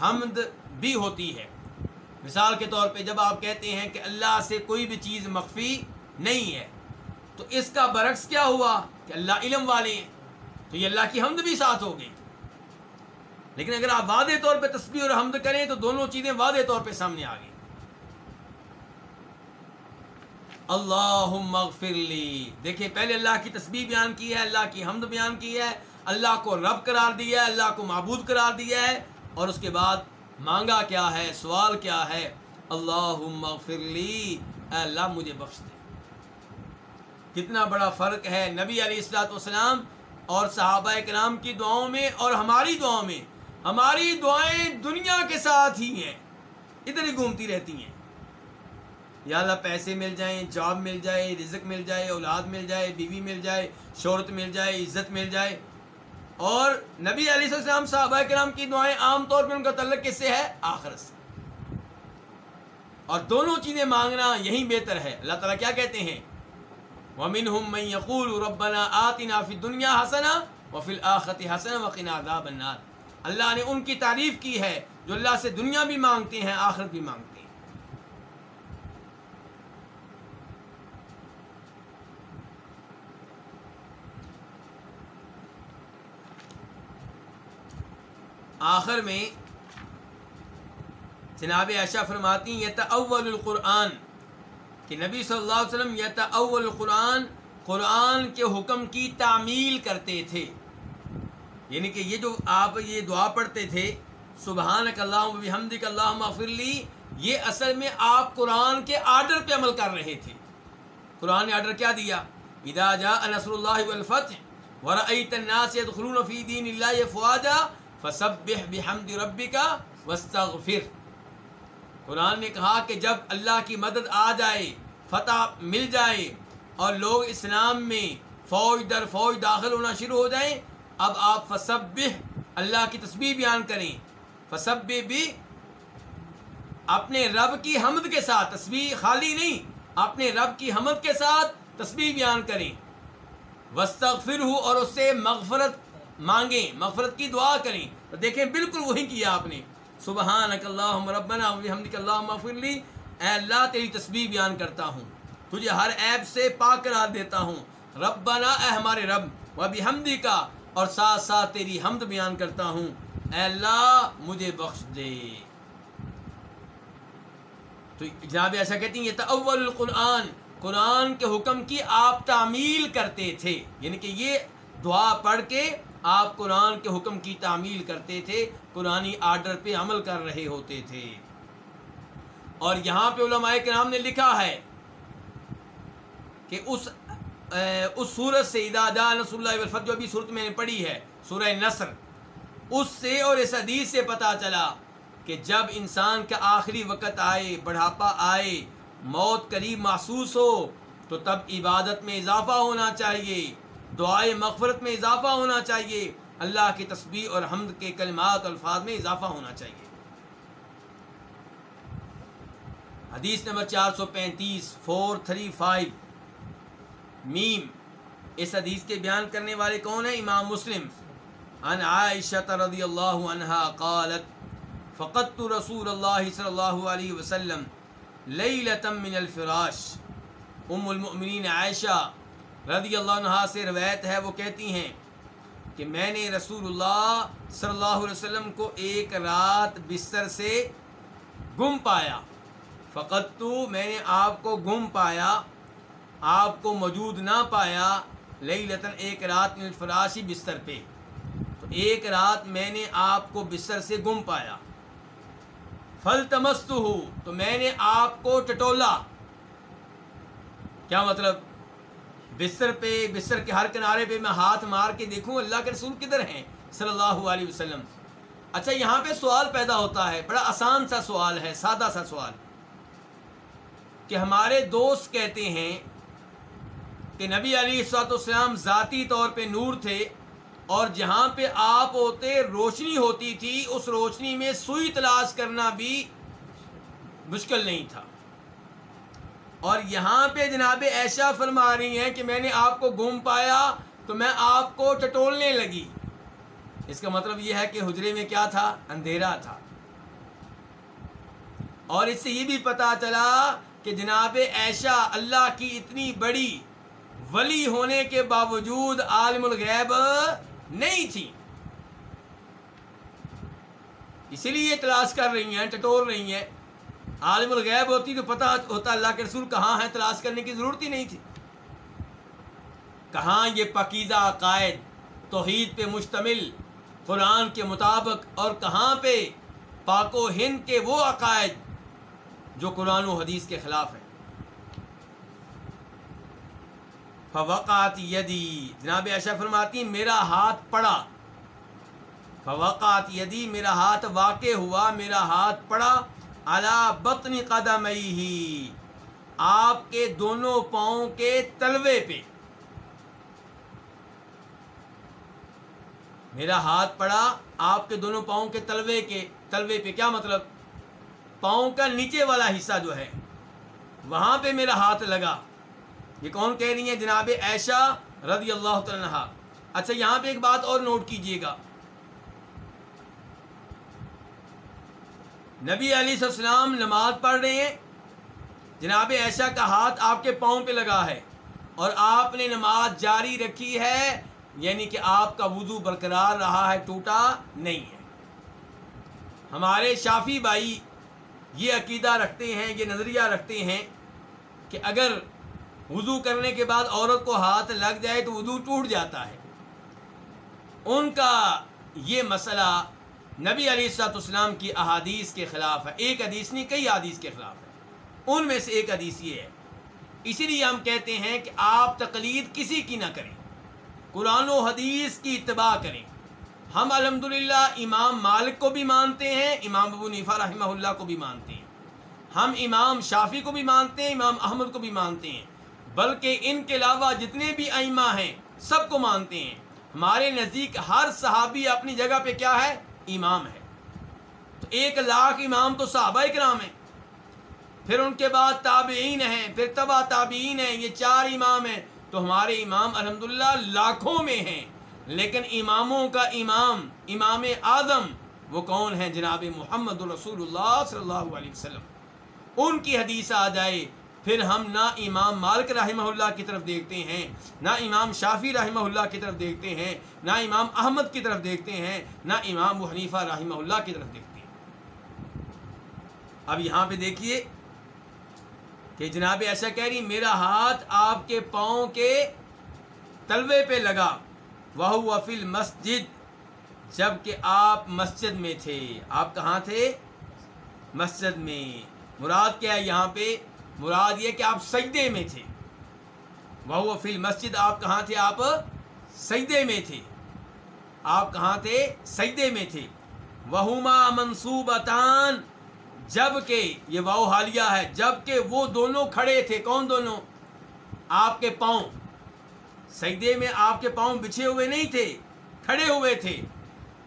حمد بھی ہوتی ہے۔ مثال کے طور پہ جب آپ کہتے ہیں کہ اللہ سے کوئی بھی چیز مخفی نہیں ہے، تو اس کا برعکس کیا ہوا؟ کہ اللہ علم والے ہیں، تو یہ اللہ کی حمد بھی ساتھ ہو گئی۔ لیکن اگر آپ واضح طور پہ تصویر اور حمد کریں تو دونوں چیزیں واضح طور پہ سامنے آ گئی اللہ مغفر لی۔ دیکھیں، پہلے اللہ کی تصویر بیان کی ہے، اللہ کی حمد بیان کی ہے۔ اللہ کو رب قرار دیا ہے، اللہ کو معبود قرار دیا ہے اور اس کے بعد مانگا کیا ہے؟ سوال کیا ہے؟ اللہ مغفر لی۔ اے اللہ، مجھے بخش دے۔ کتنا بڑا فرق ہے نبی علیہ السلاۃ والسلام اور صحابہ کرام کی دعاؤں میں اور ہماری دعاؤں میں۔ ہماری دعائیں دنیا کے ساتھ ہی ہیں۔ ادھر ہی گھومتی رہتی ہیں۔ یا اللہ، پیسے مل جائیں، جاب مل جائے، رزق مل جائے، اولاد مل جائے، بیوی مل جائے، شہرت مل جائے، عزت مل جائے۔ اور نبی علیہ السلام صحابہ کرام کی دعائیں عام طور پہ ان کا تعلق کس سے ہے؟ آخر سے۔ اور دونوں چیزیں مانگنا یہی بہتر ہے۔ اللہ تعالیٰ کیا کہتے ہیں؟ وَمِنْهُمْ مَنْ يَقُولُ رَبَّنَا آتِنَا فِي الدُّنْيَا حَسَنًا وَفِي الْآخَرَةِ حَسَنًا وَقِنَا عَذَابَ النَّارِ۔ اللہ نے ان کی تعریف کی ہے جو اللہ سے دنیا بھی مانگتے ہیں، آخرت بھی مانگتے ہیں۔ آخر میں جناب عائشہ فرماتی ہیں، یتاول القرآن، کہ نبی صلی اللہ علیہ وسلم یتاول القرآن، قرآن کے حکم کی تعمیل کرتے تھے۔ یعنی کہ یہ جو آپ یہ دعا پڑھتے تھے سبحان اللہ حمد اللہ مفرلی یہ اصل میں آپ قرآن کے آرڈر پہ عمل کر رہے تھے۔ قرآن نے آرڈر کیا دیا؟ ادا جا نصر اللہ والفتح ورأیت الناس يدخلون فی دین اللہ فواجا فسبح بحمد ربک واستغفر۔ قرآن نے کہا کہ جب اللہ کی مدد آ جائے، فتح مل جائے اور لوگ اسلام میں فوج در فوج داخل ہونا شروع ہو جائیں، اب آپ فسبح، اللہ کی تسبیح بیان کریں۔ فسب بھی اپنے رب کی حمد کے ساتھ، تسبیح خالی نہیں، اپنے رب کی حمد کے ساتھ تسبیح بیان کریں۔ وسطر ہو اور اس سے مغفرت مانگیں، مغفرت کی دعا کریں۔ تو دیکھیں، بالکل وہی کیا آپ نے۔ سبحان اللہ ربنا حمد اللہ مغفرلی اے اللہ، تیری تسبیح بیان کرتا ہوں۔ تجھے ہر عیب سے پاک قرار دیتا ہوں۔ ربنا، اے ہمارے رب و حمدی کا اور ساتھ ساتھ تیری حمد بیان کرتا ہوں۔ اے اللہ، مجھے بخش دے۔ تو جناب، ایسا کہتی ہیں، یہ تو اول القرآن۔ قرآن کے حکم کی آپ تعمیل کرتے تھے۔ یعنی کہ یہ دعا پڑھ کے آپ قرآن کے حکم کی تعمیل کرتے تھے، قرآنی آرڈر پہ عمل کر رہے ہوتے تھے۔ اور یہاں پہ علماء کرام نے لکھا ہے کہ اس اس صورت سے ادا نصر اللہ والفت جو بھی صورت میں نے پڑھی ہے، سورہ نصر، اس سے اور اس حدیث سے پتہ چلا کہ جب انسان کا آخری وقت آئے، بڑھاپا آئے، موت قریب محسوس ہو، تو تب عبادت میں اضافہ ہونا چاہیے۔ دعائے مغفرت میں اضافہ ہونا چاہیے۔ اللہ کی تسبیح اور حمد کے کلمات الفاظ میں اضافہ ہونا چاہیے۔ حدیث نمبر چار سو پینتیس فور تھری فائیو میم، اس حدیث کے بیان کرنے والے کون ہیں؟ امام مسلم۔ ان عائشہ رضی اللہ عنہا قالت فقط رسول اللہ صلی اللہ علیہ وسلم لیلتم من الفراش۔ ام المؤمنین عائشہ رضی اللہ عنہ سے روایت ہے، وہ کہتی ہیں کہ میں نے رسول اللہ صلی اللہ علیہ وسلم کو ایک رات بستر سے گم پایا۔ فقط تو میں نے آپ کو گم پایا، آپ کو موجود نہ پایا لئی لطن ایک رات میں بستر پہ۔ تو ایک رات میں نے آپ کو بستر سے گم پایا۔ پھل تمست ہوں تو میں نے آپ کو ٹٹولا۔ کیا مطلب؟ بستر پہ، بستر کے ہر کنارے پہ میں ہاتھ مار کے دیکھوں، اللہ کے رسول کدھر ہیں؟ صلی اللہ علیہ وسلم۔ اچھا یہاں پہ سوال پیدا ہوتا ہے، بڑا آسان سا سوال ہے، سادہ سا سوال۔ کہ ہمارے دوست کہتے ہیں کہ نبی علی سات السلام ذاتی طور پہ نور تھے اور جہاں پہ آپ ہوتے روشنی ہوتی تھی، اس روشنی میں سوئی تلاش کرنا بھی مشکل نہیں تھا۔ اور یہاں پہ جناب ایشا فرما رہی ہیں کہ میں نے آپ کو گم پایا تو میں آپ کو ٹٹولنے لگی۔ اس کا مطلب یہ ہے کہ حجرے میں کیا تھا؟ اندھیرا تھا۔ اور اس سے یہ بھی پتا چلا کہ جناب ایشا اللہ کی اتنی بڑی ولی ہونے کے باوجود عالم الغیب نہیں تھی۔ اسی لیے تلاش کر رہی ہیں، ٹٹول رہی ہیں۔ عالم الغیب ہوتی تو پتہ ہوتا اللہ کے رسول کہاں ہے تلاش کرنے کی ضرورت ہی نہیں تھی۔ کہاں یہ پکیزہ عقائد، توحید پہ مشتمل، قرآن کے مطابق، اور کہاں پہ پاک و ہند کے وہ عقائد جو قرآن و حدیث کے خلاف ہیں۔ فوقات یدی، جناب ایشا فرماتی، میرا ہاتھ پڑا۔ فوقات یدی، میرا ہاتھ واقع ہوا، میرا ہاتھ پڑا۔ اللہ بطن قدم ہی آپ کے دونوں پاؤں کے تلوے پہ۔ میرا ہاتھ پڑا آپ کے دونوں پاؤں کے تلوے کے، تلوے پہ کیا مطلب؟ پاؤں کا نیچے والا حصہ جو ہے، وہاں پہ میرا ہاتھ لگا۔ یہ کون کہہ رہی ہیں؟ جناب ایشا رضی اللہ تعالیٰ اچھا یہاں پہ ایک بات اور نوٹ کیجیے گا۔ نبی علیہ السلام نماز پڑھ رہے ہیں۔ جناب ایشا کا ہاتھ آپ کے پاؤں پہ لگا ہے اور آپ نے نماز جاری رکھی ہے یعنی کہ آپ کا وضو برقرار رہا ہے، ٹوٹا نہیں ہے۔ ہمارے شافی بھائی یہ عقیدہ رکھتے ہیں، یہ نظریہ رکھتے ہیں کہ اگر وضو کرنے کے بعد عورت کو ہاتھ لگ جائے تو وضو ٹوٹ جاتا ہے۔ ان کا یہ مسئلہ نبی علی سات اسلام کی احادیث کے خلاف ہے۔ ایک حدیث نہیں، کئی حدیث کے خلاف ہے۔ ان میں سے ایک حدیث یہ ہے۔ اسی لیے ہم کہتے ہیں کہ آپ تقلید کسی کی نہ کریں۔ قرآن و حدیث کی اتباع کریں۔ ہم الحمدللہ امام مالک کو بھی مانتے ہیں، امام ابو نیفا رحمہ اللہ کو بھی مانتے ہیں۔ ہم امام شافی کو بھی مانتے ہیں، امام احمد کو بھی مانتے ہیں۔ بلکہ ان کے علاوہ جتنے بھی ائمہ ہیں، سب کو مانتے ہیں۔ ہمارے نزدیک ہر صحابی اپنی جگہ پہ کیا ہے؟ امام ہے۔ تو ایک لاکھ امام تو صحابہ کرام ہیں۔ پھر ان کے بعد تابعین ہیں، پھر تبا تابعین ہیں، یہ چار امام ہیں۔ تو ہمارے امام الحمدللہ لاکھوں میں ہیں۔ لیکن اماموں کا امام امام اعظم وہ کون ہیں؟ جناب محمد رسول اللہ صلی اللہ علیہ وسلم۔ ان کی حدیث آ جائے پھر ہم نہ امام مالک رحمہ اللہ کی طرف دیکھتے ہیں، نہ امام شافی رحمہ اللہ کی طرف دیکھتے ہیں، نہ امام احمد کی طرف دیکھتے ہیں، نہ امام حنیفہ رحمہ اللہ کی طرف دیکھتے ہیں۔ اب یہاں پہ دیکھیے کہ جناب ایسا کہہ رہی، میرا ہاتھ آپ کے پاؤں کے تلوے پہ لگا۔ وہ وفیل مسجد جبکہ آپ مسجد میں تھے۔ آپ کہاں تھے؟ مسجد میں۔ مراد کیا ہے یہاں پہ؟ مراد یہ کہ آپ سجدے میں تھے۔ وہ فل مسجد آپ کہاں تھے؟ آپ سجدے میں تھے۔ آپ کہاں تھے؟ سجدے میں تھے۔ وہما منصوبتان، جبکہ یہ واؤ حالیہ ہے، جبکہ وہ دونوں کھڑے تھے۔ کون دونوں؟ آپ کے پاؤں۔ سجدے میں آپ کے پاؤں بچھے ہوئے نہیں تھے، کھڑے ہوئے تھے۔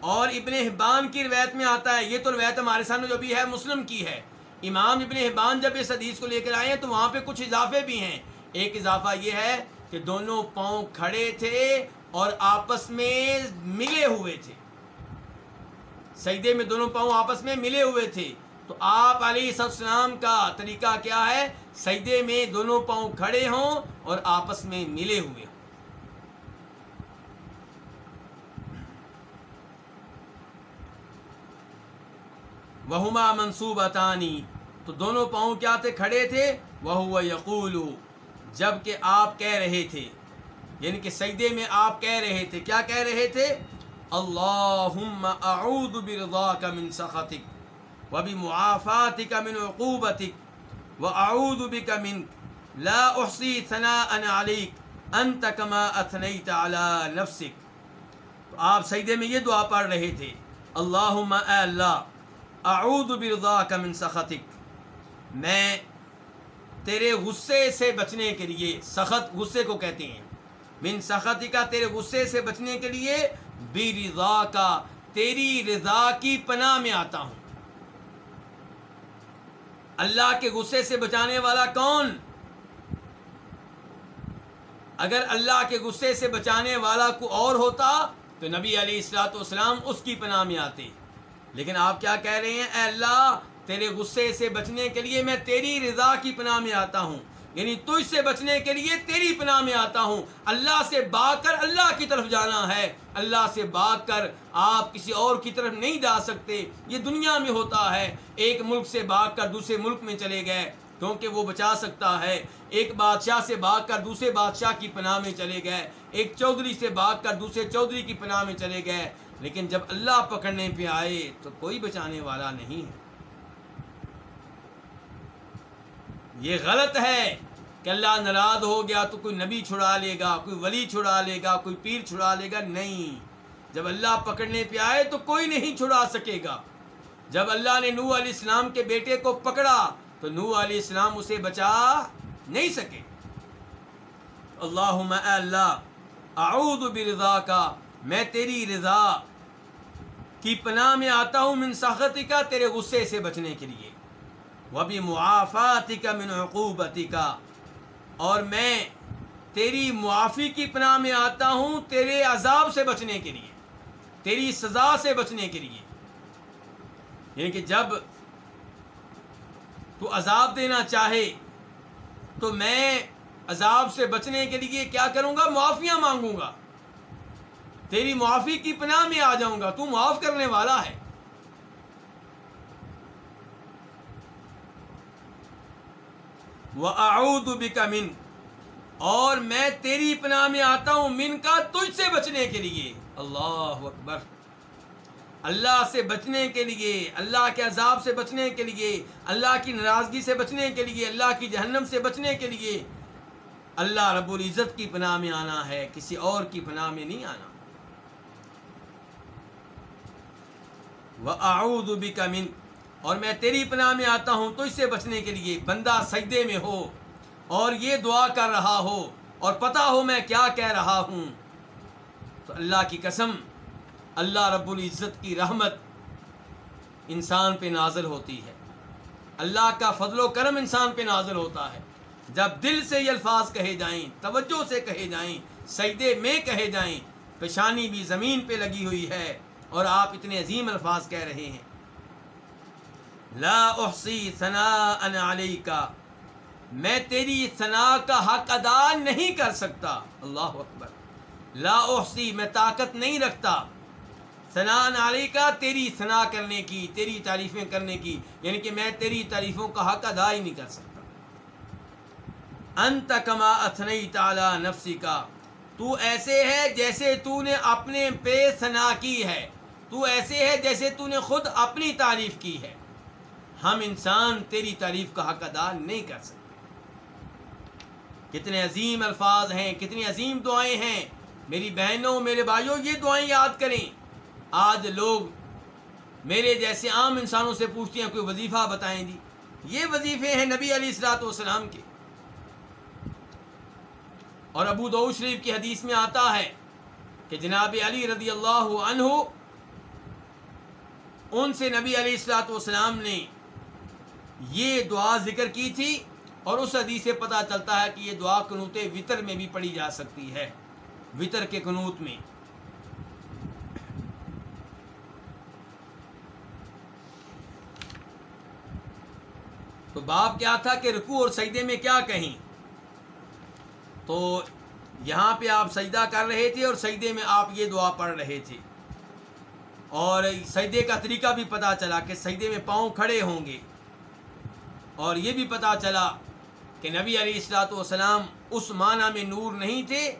اور ابن حبان کی روایت میں آتا ہے، یہ تو روایت ہمارے سامنے جو بھی ہے، مسلم کی ہے۔ امام ابن حبان جب اس حدیث کو لے کر آئے ہیں تو وہاں پہ کچھ اضافے بھی ہیں۔ ایک اضافہ یہ ہے کہ دونوں پاؤں کھڑے تھے اور آپس میں ملے ہوئے تھے۔ سجدے میں دونوں پاؤں آپس میں ملے ہوئے تھے۔ تو آپ علیہ السلام کا طریقہ کیا ہے؟ سجدے میں دونوں پاؤں کھڑے ہوں اور آپس میں ملے ہوئے ہوں۔ وہما منصوب اتانی تو دونوں پاؤں کیا تھے؟ کھڑے تھے۔ وہ یقول جبکہ آپ کہہ رہے تھے۔ یعنی کہ سجدے میں آپ کہہ رہے تھے۔ کیا کہہ رہے تھے؟ اللہم اعوذ برضاک من سخطک و بمعافاتک من عقوبتک و اعوذ بک من لا احصی ثناء علیک انت کما اثنیت علی نفسک۔ تو آپ سجدے میں یہ دعا پڑھ رہے تھے۔ اللہم اے اللہ اعوذ برضا کا من سخطک۔ میں تیرے غصے سے بچنے کے لیے سخت غصے کو کہتے ہیں۔ من سختی کا تیرے غصے سے بچنے کے لیے بی رضا کا تیری رضا کی پناہ میں آتا ہوں۔ اللہ کے غصے سے بچانے والا کون؟ اگر اللہ کے غصے سے بچانے والا کو اور ہوتا تو نبی علی السلاۃ والسلام اس کی پناہ میں آتے۔ لیکن آپ کیا کہہ رہے ہیں؟ اے اللہ، تیرے غصے سے بچنے کے لیے میں تیری رضا کی پناہ میں آتا ہوں۔ یعنی تجھ سے بچنے کے لیے تیری پناہ میں آتا ہوں۔ اللہ سے بھاگ کر اللہ کی طرف جانا ہے۔ اللہ سے بھاگ کر آپ کسی اور کی طرف نہیں جا سکتے۔ یہ دنیا میں ہوتا ہے۔ ایک ملک سے بھاگ کر دوسرے ملک میں چلے گئے، کیونکہ وہ بچا سکتا ہے۔ ایک بادشاہ سے بھاگ کر دوسرے بادشاہ کی پناہ میں چلے گئے۔ ایک چودھری سے بھاگ کر دوسرے چودھری کی پناہ میں چلے گئے۔ لیکن جب اللہ پکڑنے پہ آئے تو کوئی بچانے والا نہیں ہے۔ یہ غلط ہے کہ اللہ ناراض ہو گیا تو کوئی نبی چھڑا لے گا، کوئی ولی چھڑا لے گا، کوئی پیر چھڑا لے گا۔ نہیں، جب اللہ پکڑنے پہ آئے تو کوئی نہیں چھڑا سکے گا۔ جب اللہ نے نوح علیہ السلام کے بیٹے کو پکڑا تو نوح علیہ السلام اسے بچا نہیں سکے۔ اللہ اللہ، اعوذ برضا کا میں تیری رضا کی پناہ میں آتا ہوں من سختی کا تیرے غصے سے بچنے کے لیے۔ وہ بھی معافاتی کا من عقوبتی کا اور میں تیری معافی کی پناہ میں آتا ہوں تیرے عذاب سے بچنے کے لیے، تیری سزا سے بچنے کے لیے۔ یعنی کہ جب تو عذاب دینا چاہے تو میں عذاب سے بچنے کے لیے کیا کروں گا؟ معافیاں مانگوں گا۔ تیری معافی کی پناہ میں آ جاؤں گا، تو معاف کرنے والا ہے۔ وہ آؤد من، اور میں تیری پناہ میں آتا ہوں من کا تجھ سے بچنے کے لیے۔ اللہ اکبر۔ اللہ سے بچنے کے لیے، اللہ کے عذاب سے بچنے کے لیے، اللہ کی ناراضگی سے بچنے کے لیے، اللہ کی جہنم سے بچنے کے لیے۔ اللہ رب العزت کی پناہ میں آنا ہے، کسی اور کی پناہ میں نہیں آنا۔ وہ آؤد کا اور میں تیری پناہ میں آتا ہوں تو اس سے بچنے کے لیے، بندہ سجدے میں ہو اور یہ دعا کر رہا ہو اور پتہ ہو میں کیا کہہ رہا ہوں۔ تو اللہ کی قسم، اللہ رب العزت کی رحمت انسان پہ نازل ہوتی ہے۔ اللہ کا فضل و کرم انسان پہ نازل ہوتا ہے۔ جب دل سے یہ الفاظ کہے جائیں، توجہ سے کہے جائیں، سجدے میں کہے جائیں، پیشانی بھی زمین پہ لگی ہوئی ہے۔ اور آپ اتنے عظیم الفاظ کہہ رہے ہیں۔ لا احسی ثناء علی کا میں تیری ثنا کا حق ادا نہیں کر سکتا۔ اللہ اکبر۔ لا احسی میں طاقت نہیں رکھتا۔ ثنا علی کا تیری ثنا کرنے کی، تیری تعریفیں کرنے کی یعنی کہ میں تیری تعریفوں کا حق ادا ہی نہیں کر سکتا۔ انت کما اثنی تعالی نفسی کا تو ایسے ہے جیسے تو نے اپنے پہ ثنا کی ہے۔ تو ایسے ہے جیسے تو نے خود اپنی تعریف کی ہے۔ ہم انسان تیری تعریف کا حق ادا نہیں کر سکتے۔ کتنے عظیم الفاظ ہیں، کتنی عظیم دعائیں ہیں۔ میری بہنوں، میرے بھائیوں، یہ دعائیں یاد کریں۔ آج لوگ میرے جیسے عام انسانوں سے پوچھتے ہیں، کوئی وظیفہ بتائیں جی؟ یہ وظیفے ہیں نبی علی اصلاۃ والسلام کے۔ اور ابو دو شریف کی حدیث میں آتا ہے کہ جناب علی رضی اللہ عنہ ان سے نبی علیہ السلاۃ والسلام نے یہ دعا ذکر کی تھی اور اس حدیث سے پتہ چلتا ہے کہ یہ دعا قنوت وطر میں بھی پڑھی جا سکتی ہے، وطر کے قنوت میں۔ تو باپ کیا تھا کہ رکوع اور سجدے میں کیا کہیں؟ تو یہاں پہ آپ سجدہ کر رہے تھے اور سجدے میں آپ یہ دعا پڑھ رہے تھے۔ اور سجدے کا طریقہ بھی پتہ چلا کہ سجدے میں پاؤں کھڑے ہوں گے۔ اور یہ بھی پتہ چلا کہ نبی علیہ السلاۃ والسلام اس معنی میں نور نہیں تھے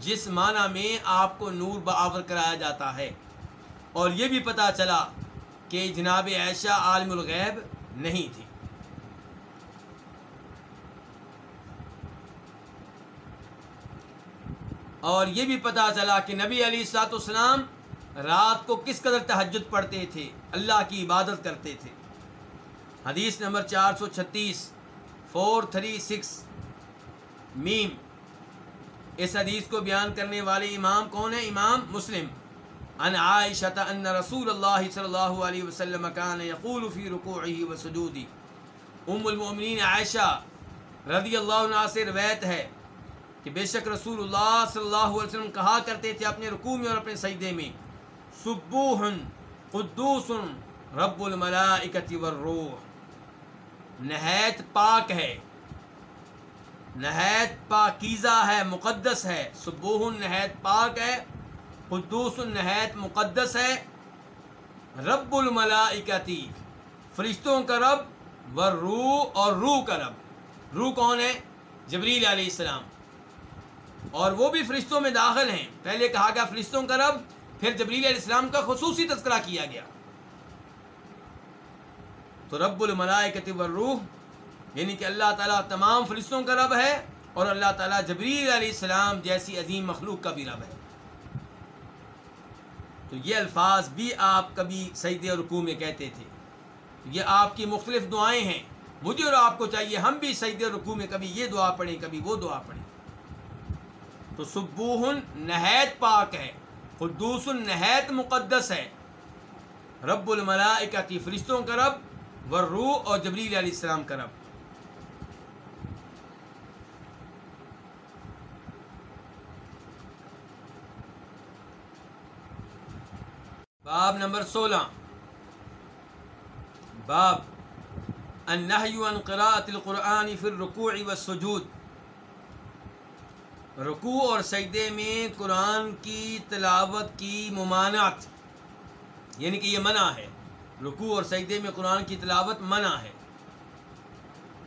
جس معنی میں آپ کو نور بعور کرایا جاتا ہے۔ اور یہ بھی پتہ چلا کہ جناب عائشہ عالم الغیب نہیں تھی اور یہ بھی پتہ چلا کہ نبی علی السلاۃ والسلام رات کو کس قدر تہجد پڑھتے تھے؟ اللہ کی عبادت کرتے تھے۔ حدیث نمبر چار سو چھتیس فور تھری سکس میم۔ اس حدیث کو بیان کرنے والے امام کون ہیں؟ امام مسلم۔ ان عائشہ ان رسول اللہ صلی اللہ علیہ وسلم کان یقول فی رکوعه و سجودی۔ ام المؤمنین عائشہ رضی اللہ عنہ سے روایت ہے کہ بے شک رسول اللہ صلی اللہ علیہ وسلم کہا کرتے تھے اپنے رکوع میں اور اپنے سجدے میں۔ سبوح قدوس رب الملائکت والروح۔ نہایت پاک ہے۔ نہایت پاکیزہ ہے، مقدس ہے۔ سبوہ نہایت پاک ہے، قدوس نہایت مقدس ہے۔ رب الملائکتی فرشتوں کا رب و روح اور روح کا رب۔ روح کون ہے؟ جبریل علیہ السلام۔ اور وہ بھی فرشتوں میں داخل ہیں۔ پہلے کہا گیا فرشتوں کا رب پھر جبریل علیہ السلام کا خصوصی تذکرہ کیا گیا۔ تو رب الملائکت والروح یعنی کہ اللہ تعالیٰ تمام فرشتوں کا رب ہے اور اللہ تعالیٰ جبریل علیہ السلام جیسی عظیم مخلوق کا بھی رب ہے۔ تو یہ الفاظ بھی آپ کبھی سعید اور رقو میں کہتے تھے۔ یہ آپ کی مختلف دعائیں ہیں۔ مجھے اور آپ کو چاہیے ہم بھی سعید رقو میں کبھی یہ دعا پڑھیں، کبھی وہ دعا پڑھیں۔ تو سبوہ نہایت پاک ہے۔ قدوس نہایت مقدس ہے۔ رب الملائکہ فرشتوں کا رب، والروح اور جبریل علیہ السلام کا رب۔ باب نمبر سولہ۔ باب النحی عن قراءة القرآن فی الرکوع والسجود۔ رکوع اور سجدے میں قرآن کی تلاوت کی ممانعت یعنی کہ یہ منع ہے۔ رکوع اور سجدے میں قرآن کی تلاوت منع ہے۔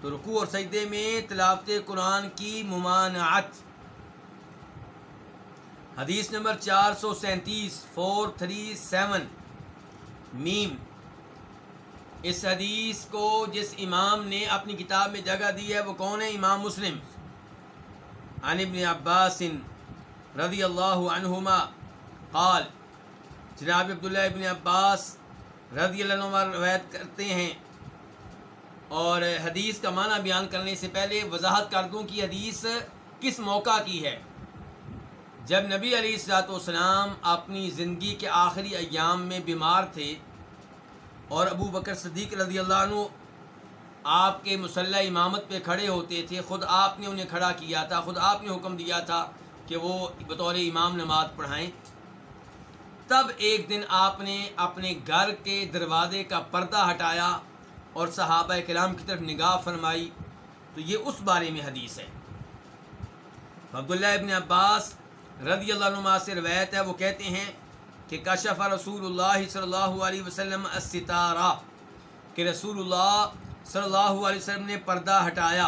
تو رکوع اور سجدے میں تلاوت قرآن کی ممانعت۔ حدیث نمبر چار سو سینتیس، فور تھری سیون۔ میم۔ اس حدیث کو جس امام نے اپنی کتاب میں جگہ دی ہے وہ کون ہے؟ امام مسلم۔ عن ابن عباس رضی اللہ عنہما قال، جناب عبداللہ ابن عباس رضی اللہ عنہ روایت کرتے ہیں اور حدیث کا معنی بیان کرنے سے پہلے وضاحت کر دوں کہ حدیث کس موقع کی ہے۔ جب نبی علیہ السلاۃ والسلام اپنی زندگی کے آخری ایام میں بیمار تھے اور ابو بکر صدیق رضی اللہ عنہ آپ کے مسلح امامت پہ کھڑے ہوتے تھے، خود آپ نے انہیں کھڑا کیا تھا، خود آپ نے حکم دیا تھا کہ وہ بطور امام نماز پڑھائیں۔ تب ایک دن آپ نے اپنے گھر کے دروازے کا پردہ ہٹایا اور صحابہ کلام کی طرف نگاہ فرمائی۔ تو یہ اس بارے میں حدیث ہے۔ عبداللہ ابن عباس رضی اللہ عنہ سے روایت ہے، وہ کہتے ہیں کہ کشف رسول اللہ صلی اللہ علیہ وسلم الستارہ، کہ رسول اللہ صلی اللہ علیہ وسلم نے پردہ ہٹایا۔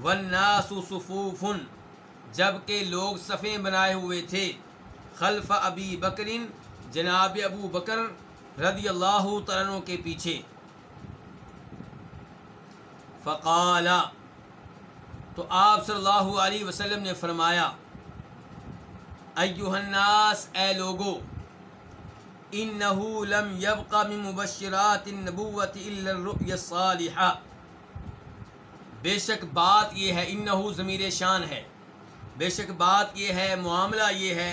والناس صفوف جبکہ لوگ صفیں بنائے ہوئے تھے۔ خلف ابی بکرین جناب ابو بکر رضی اللہ تعالیٰ کے پیچھے۔ فقال، تو آپ صلی اللہ علیہ وسلم نے فرمایا ایوہ الناس، اے لوگو انہو لم یبقى من مبشرات النبوت الا الرؤی الصالحہ بے شک بات یہ ہے انہو ضمیر شان ہے۔ بے شک بات یہ ہے، معاملہ یہ ہے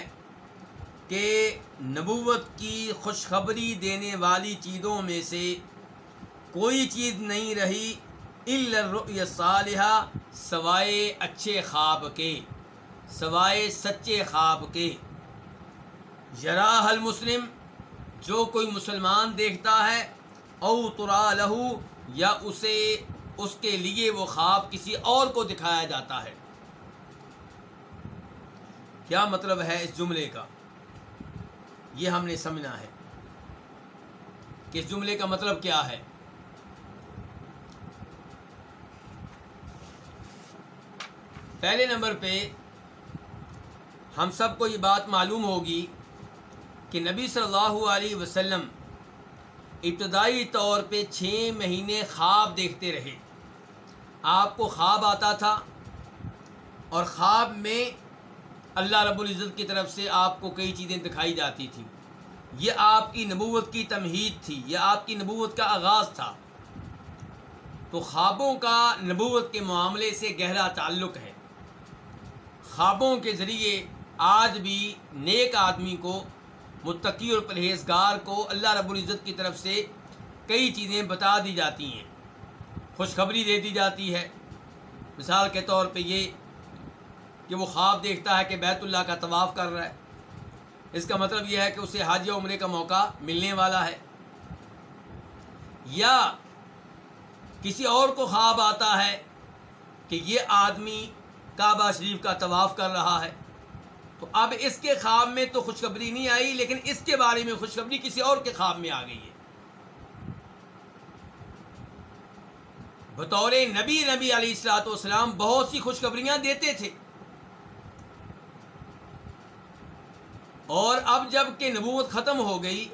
کہ نبوت کی خوشخبری دینے والی چیزوں میں سے کوئی چیز نہیں رہی الا الرؤی الصالحہ سوائے اچھے خواب کے، سوائے سچے خواب کے۔ یراہ المسلم جو کوئی مسلمان دیکھتا ہے، او ترا لہو یا اسے، اس کے لیے وہ خواب کسی اور کو دکھایا جاتا ہے۔ کیا مطلب ہے اس جملے کا؟ یہ ہم نے سمجھنا ہے۔ کہ اس جملے کا مطلب کیا ہے؟ پہلے نمبر پہ ہم سب کو یہ بات معلوم ہوگی کہ نبی صلی اللہ علیہ وسلم ابتدائی طور پہ چھ مہینے خواب دیکھتے رہے۔ آپ کو خواب آتا تھا اور خواب میں اللہ رب العزت کی طرف سے آپ کو کئی چیزیں دکھائی جاتی تھیں۔ یہ آپ کی نبوت کی تمہید تھی، یہ آپ کی نبوت کا آغاز تھا۔ تو خوابوں کا نبوت کے معاملے سے گہرا تعلق ہے۔ خوابوں کے ذریعے آج بھی نیک آدمی کو متقی اور پرہیزگار کو اللہ رب العزت کی طرف سے کئی چیزیں بتا دی جاتی ہیں، خوشخبری دے دی جاتی ہے۔ مثال کے طور پہ یہ کہ وہ خواب دیکھتا ہے کہ بیت اللہ کا طواف کر رہا ہے۔ اس کا مطلب یہ ہے کہ اسے حاج عمرے کا موقع ملنے والا ہے۔ یا کسی اور کو خواب آتا ہے کہ یہ آدمی کعبہ شریف کا طواف کر رہا ہے۔ تو اب اس کے خواب میں تو خوشخبری نہیں آئی، لیکن اس کے بارے میں خوشخبری کسی اور کے خواب میں آ گئی ہے۔ بطور نبی نبی علیہ السلاۃ والسلام بہت سی خوشخبریاں دیتے تھے۔ اور اب جبکہ نبوت ختم ہو گئی،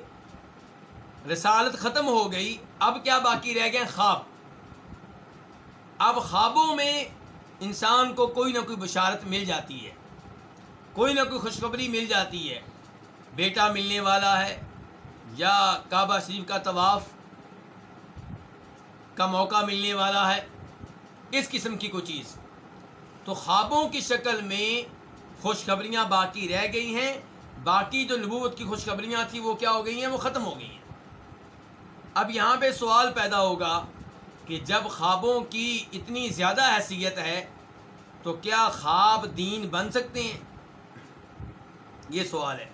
رسالت ختم ہو گئی، اب کیا باقی رہ گئے؟ خواب۔ اب خوابوں میں انسان کو کوئی نہ کوئی بشارت مل جاتی ہے۔ کوئی نہ کوئی خوشخبری مل جاتی ہے۔ بیٹا ملنے والا ہے یا کعبہ شریف کا طواف کا موقع ملنے والا ہے، اس قسم کی کوئی چیز۔ تو خوابوں کی شکل میں خوشخبریاں باقی رہ گئی ہیں۔ باقی جو نبوت کی خوشخبریاں تھیں، وہ کیا ہو گئی ہیں؟ وہ ختم ہو گئی ہیں۔ اب یہاں پہ سوال پیدا ہوگا کہ جب خوابوں کی اتنی زیادہ حیثیت ہے، تو کیا خواب دین بن سکتے ہیں؟ یہ سوال ہے۔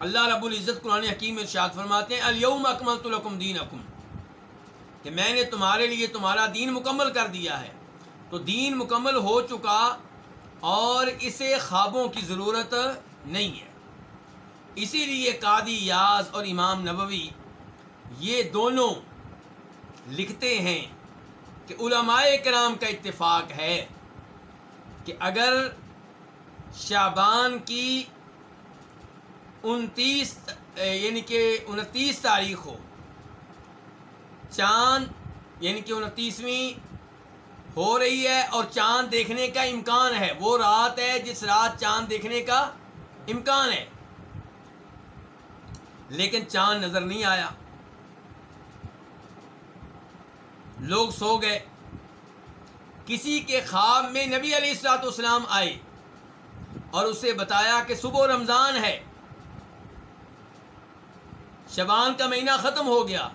اللہ رب العزت قرآن حکیم میں ارشاد فرماتے ہیں الیوم اکملت لکم دینکم کہ میں نے تمہارے لیے تمہارا دین مکمل کر دیا ہے۔ تو دین مکمل ہو چکا اور اسے خوابوں کی ضرورت نہیں ہے۔ اسی لیے قادی یاز اور امام نبوی یہ دونوں لکھتے ہیں۔ کہ علماء کرام کا اتفاق ہے کہ اگر شابان کی انتیس یعنی کہ انتیس تاریخ ہو، چاند یعنی کہ انتیسویں ہو رہی ہے اور چاند دیکھنے کا امکان ہے، وہ رات ہے جس رات چاند دیکھنے کا امکان ہے۔ لیکن چاند نظر نہیں آیا۔ لوگ سو گئے۔ کسی کے خواب میں نبی علیہ السلاط اسلام آئے اور اسے بتایا کہ صبح رمضان ہے۔ شبان کا مہینہ ختم ہو گیا۔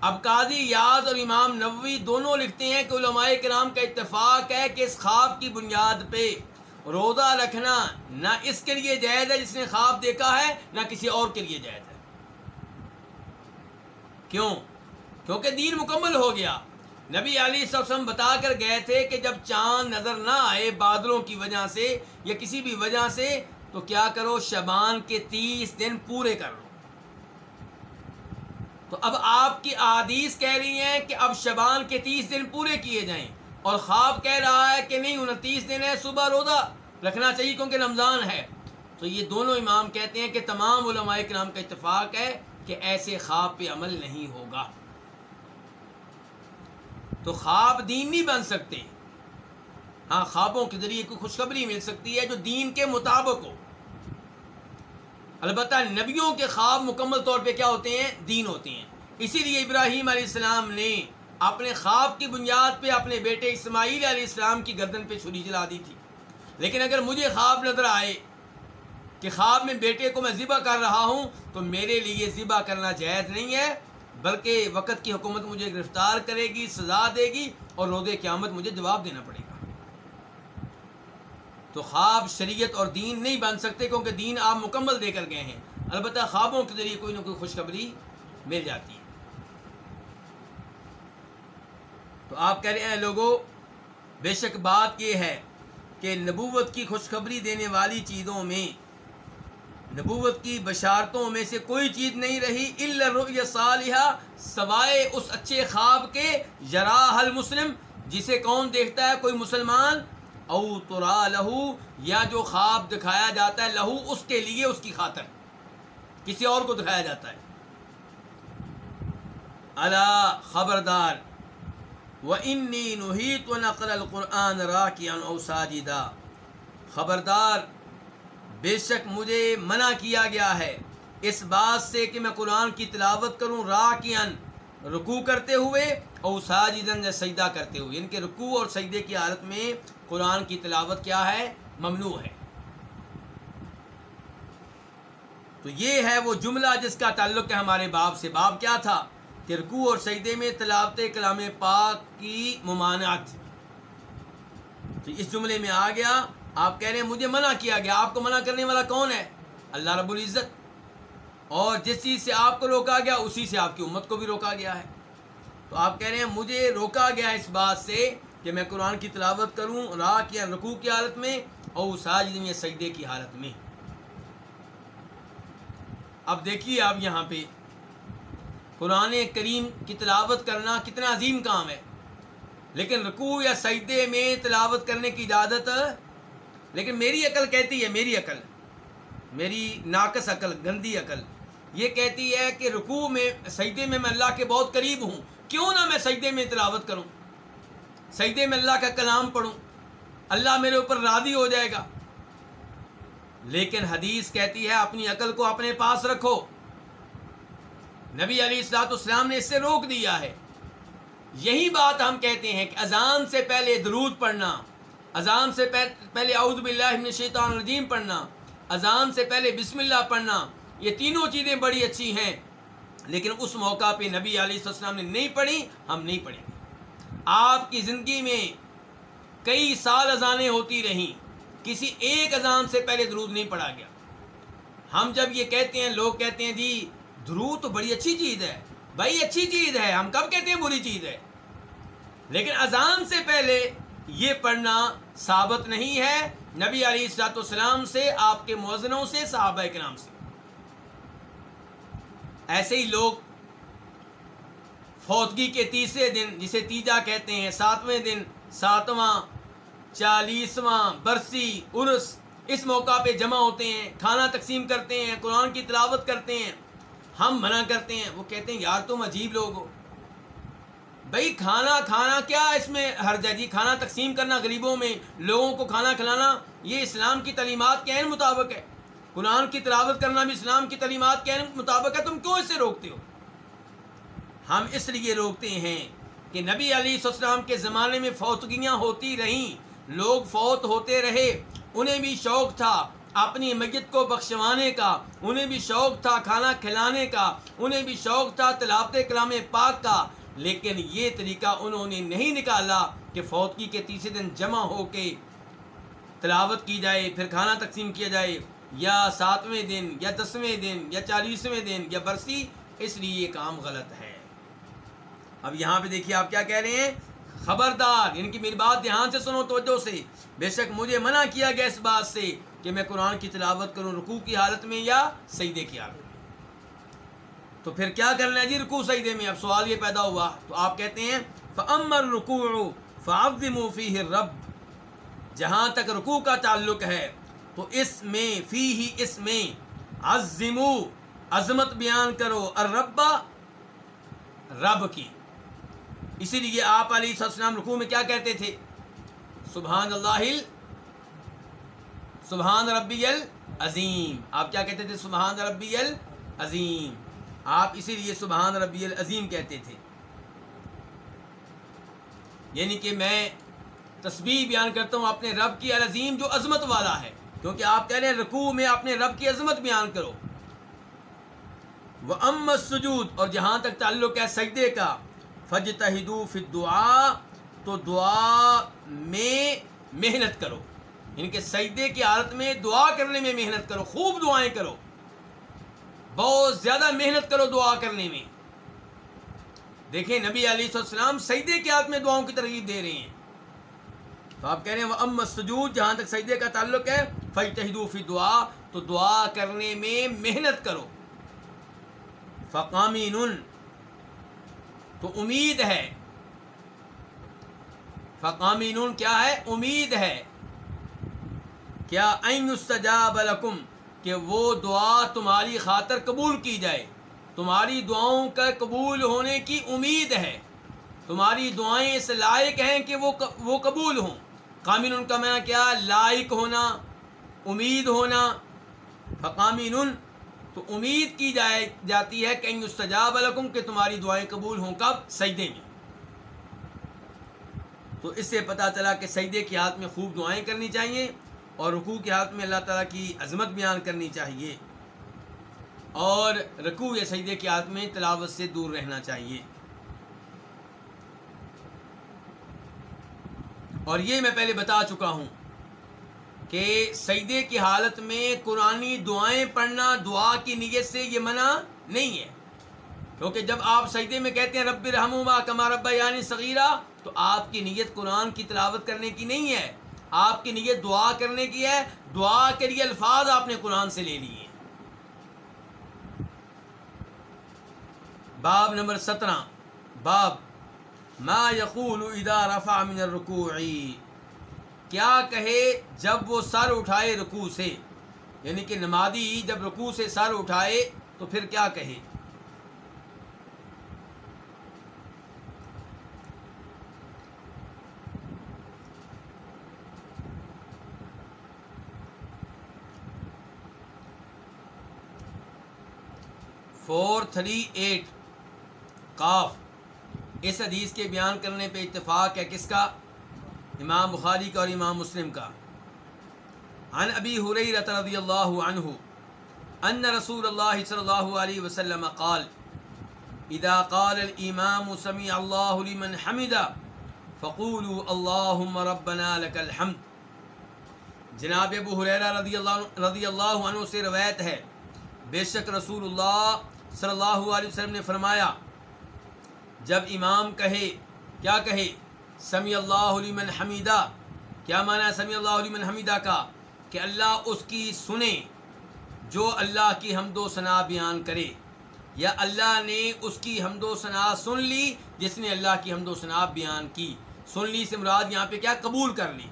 اب قاضی یاد اور امام نووی دونوں لکھتے ہیں کہ علماء کرام کا اتفاق ہے کہ اس خواب کی بنیاد پہ روزہ رکھنا نہ اس کے لیے جائز ہے جس نے خواب دیکھا ہے، نہ کسی اور کے لیے جائز ہے۔ کیوں؟ کیونکہ دین مکمل ہو گیا۔ نبی علی وسلم بتا کر گئے تھے کہ جب چاند نظر نہ آئے بادلوں کی وجہ سے یا کسی بھی وجہ سے، تو کیا کرو، شبان کے تیس دن پورے کر لو۔ تو اب آپ کی عادیث کہہ رہی ہیں کہ اب شبان کے تیس دن پورے کیے جائیں۔ اور خواب کہہ رہا ہے کہ نہیں، انتیس دن ہے، صبح روزہ رکھنا چاہیے کیونکہ رمضان ہے۔ تو یہ دونوں امام کہتے ہیں کہ تمام علماء کے نام کا اتفاق ہے کہ ایسے خواب پہ عمل نہیں ہوگا۔ تو خواب دین نہیں بن سکتے۔ ہاں خوابوں کے ذریعے کوئی خوشخبری مل سکتی ہے جو دین کے مطابق ہو۔ البتہ نبیوں کے خواب مکمل طور پہ کیا ہوتے ہیں؟ دین ہوتے ہیں۔ اسی لیے ابراہیم علیہ السلام نے اپنے خواب کی بنیاد پہ اپنے بیٹے اسماعیل علیہ السلام کی گردن پہ چھری جلا دی تھی۔ لیکن اگر مجھے خواب نظر آئے کہ خواب میں بیٹے کو میں ذبح کر رہا ہوں، تو میرے لیے ذبح کرنا جائز نہیں ہے۔ بلکہ وقت کی حکومت مجھے گرفتار کرے گی، سزا دے گی اور رود قیامت مجھے جواب دینا پڑے گا۔ تو خواب شریعت اور دین نہیں بن سکتے کیونکہ دین آپ مکمل دے کر گئے ہیں۔ البتہ خوابوں کے ذریعے کوئی نہ کوئی خوشخبری مل جاتی ہے۔ تو آپ کہہ رہے ہیں لوگوں بے شک بات یہ ہے کہ نبوت کی خوشخبری دینے والی چیزوں میں نبوت کی بشارتوں میں سے کوئی چیز نہیں رہی اللہ صالحہ، سوائے اس اچھے خواب کے یراح المسلم، جسے کون دیکھتا ہے کوئی مسلمان؟ او ترا لہو، یا جو خواب دکھایا جاتا ہے لہو اس کے لیے اس کی خاطر۔ کسی اور کو دکھایا جاتا ہے۔ اللہ خبردار۔ و انی نحیت و نقل القرآن راکیان او ساجدہ خبردار بے شک مجھے منع کیا گیا ہے۔ اس بات سے کہ میں قرآن کی تلاوت کروں راکیان رکوع کرتے ہوئے اور ساجدن سجدہ کرتے ہوئے۔ یعنی ان کے رکوع اور سجدے کی حالت میں قرآن کی تلاوت کیا ہے؟ ممنوع ہے۔ تو یہ ہے وہ جملہ جس کا تعلق ہے ہمارے باپ سے۔ باپ کیا تھا؟ کہ رکوع اور سجدے میں تلاوت کلام پاک کی ممانعت۔ تو اس جملے میں آ گیا آپ کہہ رہے ہیں مجھے منع کیا گیا، آپ کو منع کرنے والا کون ہے؟ اللہ رب العزت۔ اور جس چیز سے آپ کو روکا گیا، اسی سے آپ کی امت کو بھی روکا گیا ہے۔ تو آپ کہہ رہے ہیں مجھے روکا گیا اس بات سے کہ میں قرآن کی تلاوت کروں، راہ یا رقو کی حالت میں اور ساجد میں سجدے کی حالت میں۔ اب دیکھیے آپ یہاں پہ قرآن کریم کی تلاوت کرنا کتنا عظیم کام ہے۔ لیکن رکوع یا سجدے میں تلاوت کرنے کی اجازت لیکن میری عقل کہتی ہے، میری عقل، میری ناقص عقل، گندی عقل، یہ کہتی ہے کہ رکوع میں، سجدے میں میں اللہ کے بہت قریب ہوں۔ کیوں نہ میں سجدے میں تلاوت کروں؟ سجدے میں اللہ کا کلام پڑھوں۔ اللہ میرے اوپر راضی ہو جائے گا۔ لیکن حدیث کہتی ہے، اپنی عقل کو اپنے پاس رکھو۔ نبی علی السلاط اسلام نے اس سے روک دیا ہے۔ یہی بات ہم کہتے ہیں کہ اذان سے پہلے درود پڑھنا۔ اذان سے پہلے اعوذ باللہ من الشیطان الرجیم پڑھنا، اذان سے پہلے بسم اللہ پڑھنا، یہ تینوں چیزیں بڑی اچھی ہیں، لیکن اس موقع پہ نبی علیہ السلام نے نہیں پڑھی، ہم نہیں پڑھیں گے۔ آپ کی زندگی میں کئی سال اذانیں ہوتی رہیں، کسی ایک اذان سے پہلے درود نہیں پڑھا گیا۔ ہم جب یہ کہتے ہیں، لوگ کہتے ہیں جی درود تو بڑی اچھی چیز ہے، بھائی اچھی چیز ہے، ہم کب کہتے ہیں بری چیز ہے؟ لیکن اذان سے پہلے یہ پڑھنا ثابت نہیں ہے۔ نبی علی السلاط والسلام سے، آپ کے موزنوں سے، صحابہ کے نام سے۔ ایسے ہی لوگ فوتگی کے تیسرے دن، جسے تیجا کہتے ہیں، ساتویں دن، ساتواں، چالیسواں، برسی عرس اس موقع پہ جمع ہوتے ہیں، کھانا تقسیم کرتے ہیں، قرآن کی تلاوت کرتے ہیں، ہم منع کرتے ہیں۔ وہ کہتے ہیں، یار تم عجیب لوگ ہو۔ بھائی کھانا کھانا کیا اس میں ہر جی؟ کھانا تقسیم کرنا غریبوں میں، لوگوں کو کھانا کھلانا، یہ اسلام کی تعلیمات کے مطابق ہے۔ قرآن کی تلاوت کرنا بھی اسلام کی تعلیمات کے مطابق ہے، تم کیوں اس سے روکتے ہو؟ ہم اس لیے روکتے ہیں کہ نبی علی السلام کے زمانے میں فوتگیاں ہوتی رہیں، لوگ فوت ہوتے رہے، انہیں بھی شوق تھا اپنی میت کو بخشوانے کا، انہیں بھی شوق تھا کھانا کھلانے کا، انہیں بھی شوق تھا تلاوت کلام پاک کا۔ لیکن یہ طریقہ انہوں نے نہیں نکالا کہ فوتگی کے تیسرے دن جمع ہو کے تلاوت کی جائے، پھر کھانا تقسیم کیا جائے، یا ساتویں دن، یا دسویں دن، یا چالیسویں دن، یا برسی، اس لیے یہ کام غلط ہے۔ اب یہاں پہ دیکھیے آپ کیا کہہ رہے ہیں؟ خبردار یعنی ان کی میری بات دھیان سے سنو، توجہ سے۔ بے شک مجھے منع کیا گیا اس بات سے کہ میں قرآن کی تلاوت کروں رکوع کی حالت میں یا سیدے کی حالت میں۔ تو پھر کیا کرنا ہے جی؟ رکوع سیدے میں اب سوال یہ پیدا ہوا، تو آپ کہتے ہیں فعمر رکوع فعد مفی رب جہاں تک رکوع کا تعلق ہے، تو اس میں فی ہی اس میں عظمو عظمت بیان کرو الربا رب کی۔ اسی لیے آپ علیہ السلام رکوع میں کیا کہتے تھے؟ سبحان اللہ سبحان ربی العظیم آپ کیا کہتے تھے؟ سبحان ربی العظیم آپ اسی لیے سبحان ربی العظیم کہتے تھے۔ یعنی کہ میں تصویر بیان کرتا ہوں اپنے رب کی العظیم جو عظمت والا ہے۔ کیونکہ آپ کہہ رہے ہیں رکوع میں اپنے رب کی عظمت بیان کرو۔ وہ ام سجود اور جہاں تک تعلق ہے سجدے کا فج تہدو دعا تو دعا میں محنت کرو۔ یعنی ان کے سجدے کی حالت میں دعا کرنے میں محنت کرو، خوب دعائیں کرو۔ بہت زیادہ محنت کرو دعا کرنے میں۔ دیکھیں نبی علیہ السلام سجدے کی حالت میں دعاؤں کی ترغیب دے رہے ہیں۔ تو آپ کہہ رہے ہیں، وہ ام سجود جہاں تک سجدے کا تعلق ہے فی تہدو فی دعا تو دعا کرنے میں محنت کرو۔ فقامی تو امید ہے۔ فقامی کیا ہے؟ امید ہے۔ کیا این استجاب لکم؟ کہ وہ دعا تمہاری خاطر قبول کی جائے۔ تمہاری دعاؤں کا قبول ہونے کی امید ہے۔ تمہاری دعائیں اس لائق ہیں کہ وہ وہ قبول ہوں۔ قامین ان کا معنی کیا؟ لائق ہونا، امید ہونا۔ فقامین تو امید کی جائے، جاتی ہے کہ استجاب الکم کہ تمہاری دعائیں قبول ہوں کب؟ سجدے میں۔ تو اس سے پتہ چلا کہ سجدے کی ہاتھ میں خوب دعائیں کرنی چاہیے۔ اور رکوع کے ہاتھ میں اللہ تعالیٰ کی عظمت بیان کرنی چاہیے اور رکوع یا سجدے کے ہاتھ میں تلاوت سے دور رہنا چاہیے۔ اور یہ میں پہلے بتا چکا ہوں کہ سجدے کی حالت میں قرآن دعائیں پڑھنا دعا کی نیت سے یہ منع نہیں ہے۔ کیونکہ جب آپ سجدے میں کہتے ہیں رب رحم کما ربا یعنی صغیرہ تو آپ کی نیت قرآن کی تلاوت کرنے کی نہیں ہے۔ آپ کی نیت دعا کرنے کی ہے، دعا کے لیے الفاظ آپ نے قرآن سے لے لیے۔ باب نمبر سترہ۔ باب، ما یقول اذا رفع من الرکوع۔ کیا کہے جب وہ سر اٹھائے رکوع سے؟ یعنی کہ نمازی جب رکوع سے سر اٹھائے تو پھر کیا کہے؟ فور تھری ایٹ کاف اس حدیث کے بیان کرنے پہ اتفاق ہے کس کا امام بخاری کا اور امام مسلم کا عن ابی حریرت رضی اللہ عنہ ان رسول اللہ صلی اللہ علیہ وسلم قال اذا قال الامام سمع اللہ لمن حمد فقولوا اللہم ربنا لك الحمد جناب ابو حریرہ رضی اللہ رضی اللہ عنہ سے روایت ہے بے شک رسول اللہ صلی اللہ علیہ وسلم نے فرمایا، جب امام کہے، کیا کہے؟ سمی اللہ علیہ حمیدہ۔ کیا مانا ہے سمی اللہ علیہ حمیدہ کا؟ کہ اللہ اس کی سنے جو اللہ کی حمد و ثناء بیان کرے، یا اللہ نے اس کی حمد و ثناء سن لی جس نے اللہ کی حمد و ثناء بیان کی۔ سن لی سے مراد یہاں پہ کیا؟ قبول کر لی۔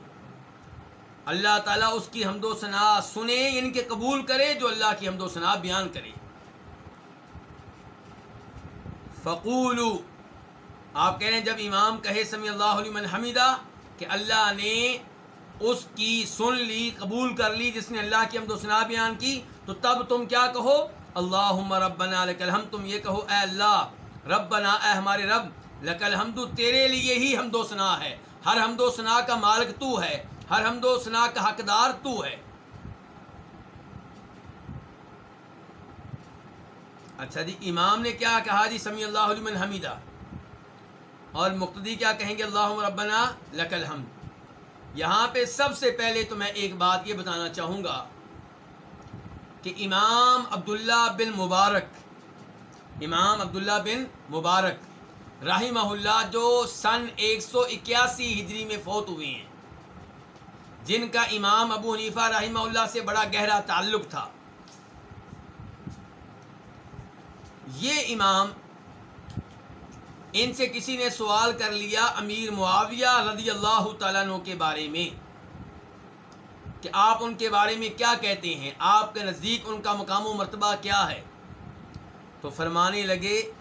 اللہ تعالیٰ اس کی حمد و ثناء سنے یعنی کہ قبول کرے جو اللہ کی حمد و ثناء بیان کرے۔ فقولو آپ کہہ رہے ہیں، جب امام کہے سمی اللہ علیہ حمیدہ کہ اللہ نے اس کی سن لی، قبول کر لی، جس نے اللہ کی حمد و سنا بیان کی، تو تب تم کیا کہو؟ اللہ ربنا لک الحمد، تم یہ کہو، اے اللہ، ربنا، اے ہمارے رب لک الحمد، تیرے لیے ہی حمد و سنا ہے۔ ہر حمد و سنا کا مالک تو ہے، ہر حمد و سنا کا حقدار تو ہے۔ اچھا جی امام نے کیا کہا جی؟ سمی اللہ علیہ حمیدہ۔ اور مقتدی کیا کہیں گے؟ اللہ ربنا لک الحمد۔ یہاں پہ سب سے پہلے تو میں ایک بات یہ بتانا چاہوں گا کہ امام عبداللہ بن مبارک، امام عبداللہ بن مبارک رحمہ اللہ جو سن ایک سو اکیاسی ہجری میں فوت ہوئے ہیں، جن کا امام ابو حنیفہ رحمہ اللہ سے بڑا گہرا تعلق تھا۔ یہ امام ان سے کسی نے سوال کر لیا امیر معاویہ رضی اللہ تعالیٰ عنہ کے بارے میں کہ آپ ان کے بارے میں کیا کہتے ہیں؟ آپ کے نزدیک ان کا مقام و مرتبہ کیا ہے؟ تو فرمانے لگے،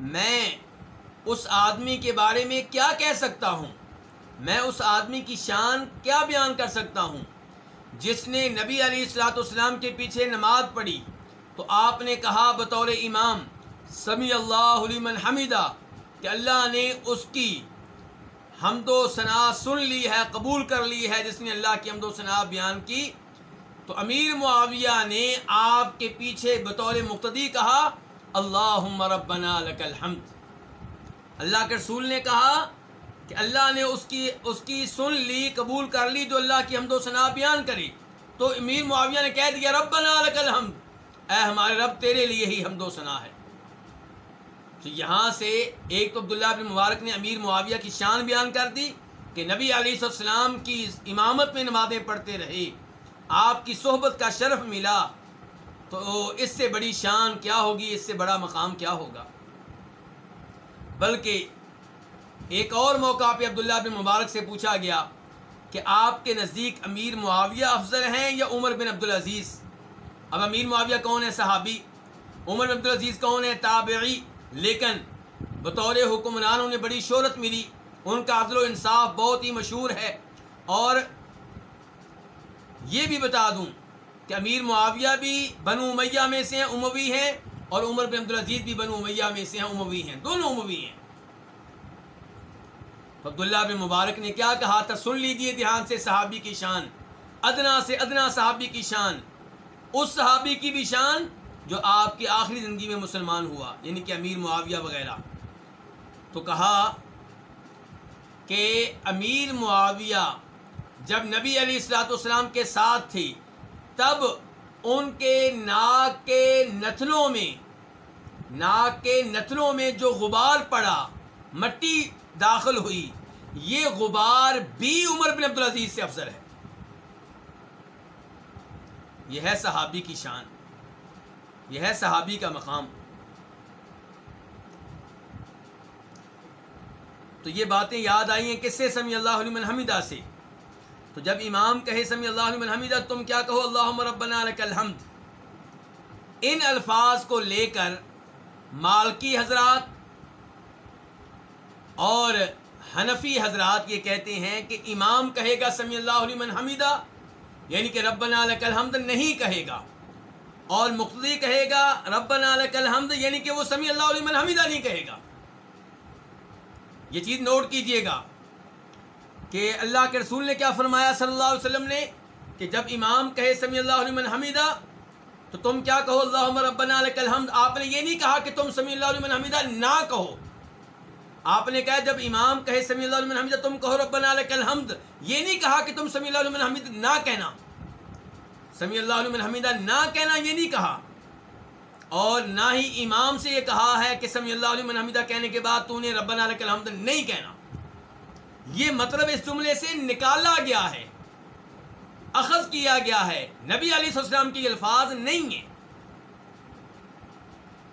میں اس آدمی کے بارے میں کیا کہہ سکتا ہوں؟ میں اس آدمی کی شان کیا بیان کر سکتا ہوں؟ جس نے نبی علیہ السلاۃ والسلام کے پیچھے نماز پڑھی تو آپ نے کہا بطور امام، سمی اللہ علیہ حمیدہ، کہ اللہ نے اس کی حمد و ثناء سن لی ہے، قبول کر لی ہے، جس نے اللہ کی حمد و ثناء بیان کی۔ تو امیر معاویہ نے آپ کے پیچھے بطور مقتدی کہا اللہ ربنا لک الحمد۔ اللہ کے رسول نے کہا کہ اللہ نے اس کی اس کی سن لی، قبول کر لی، جو اللہ کی حمد و ثناء بیان کری تو امیر معاویہ نے کہہ دیا، ربنا لک الحمد۔ اے ہمارے رب، تیرے لیے ہی حمد و ثنا ہے تو یہاں سے ایک تو عبداللہ بن مبارک نے امیر معاویہ کی شان بیان کر دی کہ نبی علیہ السلام کی امامت میں نمازیں پڑھتے رہے، آپ کی صحبت کا شرف ملا۔ تو اس سے بڑی شان کیا ہوگی؟ اس سے بڑا مقام کیا ہوگا؟ بلکہ ایک اور موقع پہ عبداللہ بن مبارک سے پوچھا گیا کہ آپ کے نزدیک امیر معاویہ افضل ہیں یا عمر بن عبدالعزیز؟ اب امیر معاویہ کون ہے؟ صحابی عمر عبد العزیز کون ہے؟ تابعی۔ لیکن بطور حکمران انہیں بڑی شہرت ملی۔ ان کا عدل و انصاف بہت ہی مشہور ہے۔ اور یہ بھی بتا دوں کہ امیر معاویہ بھی بنو امیہ میں سے ہیں اموی ہیں اور عمر بن عبدالعزیز بھی بنو امیہ میں سے ہیں اموی ہیں۔ دونوں اموی ہیں۔ عبداللہ بن مبارک نے کیا کہا تھا؟ سن لیجیے دھیان سے صحابی کی شان۔ ادنا سے ادنا صحابی کی شان۔ اس صحابی کی بھی شان جو آپ کی آخری زندگی میں مسلمان ہوا یعنی کہ امیر معاویہ وغیرہ۔ تو کہا کہ امیر معاویہ جب نبی علیہ السلاۃ والسلام کے ساتھ تھی، تب ان کے ناک کے نتنوں میں، ناک کے نتنوں میں جو غبار پڑا، مٹی داخل ہوئی۔ یہ غبار بھی عمر بن عبدالعزیز سے افضل ہے۔ یہ ہے صحابی کی شان، یہ ہے صحابی کا مقام۔ تو یہ باتیں یاد آئی ہیں کس سے؟ سمی اللہ علیہ حمیدہ سے۔ تو جب امام کہے سمی اللہ علیہ حمیدہ، تم کیا کہو؟ اللہ ربنا لک الحمد۔ ان الفاظ کو لے کر مالکی حضرات اور حنفی حضرات یہ کہتے ہیں کہ امام کہے گا سمی اللہ علیہ حمیدہ یعنی کہ ربنا لک الحمد نہیں کہے گا۔ اور مقتدی کہے گا، ربنا لک الحمد یعنی کہ وہ سمی اللہ علیہ حمیدہ نہیں کہے گا۔ یہ چیز نوٹ کیجیے گا کہ اللہ کے رسول نے کیا فرمایا صلی اللہ علیہ وسلم نے؟ کہ جب امام کہے سمی اللہ علیہ حمیدہ تو تم کیا کہو؟ اللہ ربنا لک الحمد۔ آپ نے یہ نہیں کہا کہ تم سمی اللہ علیہ حمیدہ نہ کہو۔ آپ نے کہا جب امام کہے سمی اللہ علیہ حمیدہ تم کہو ربنا لک الحمد، یہ نہیں کہا کہ تم سمی اللہ علیہ حمید نہ کہنا۔ سمی اللہ علیہ حمیدہ نہ کہنا، یہ نہیں کہا۔ اور نہ ہی امام سے یہ کہا ہے کہ سمی اللہ علیہ حمیدہ کہنے کے بعد تو نے ربنا لک الحمد نہیں کہنا۔ یہ مطلب اس جملے سے نکالا گیا ہے، اخذ کیا گیا ہے۔ نبی علیہ السلام کی الفاظ نہیں ہیں۔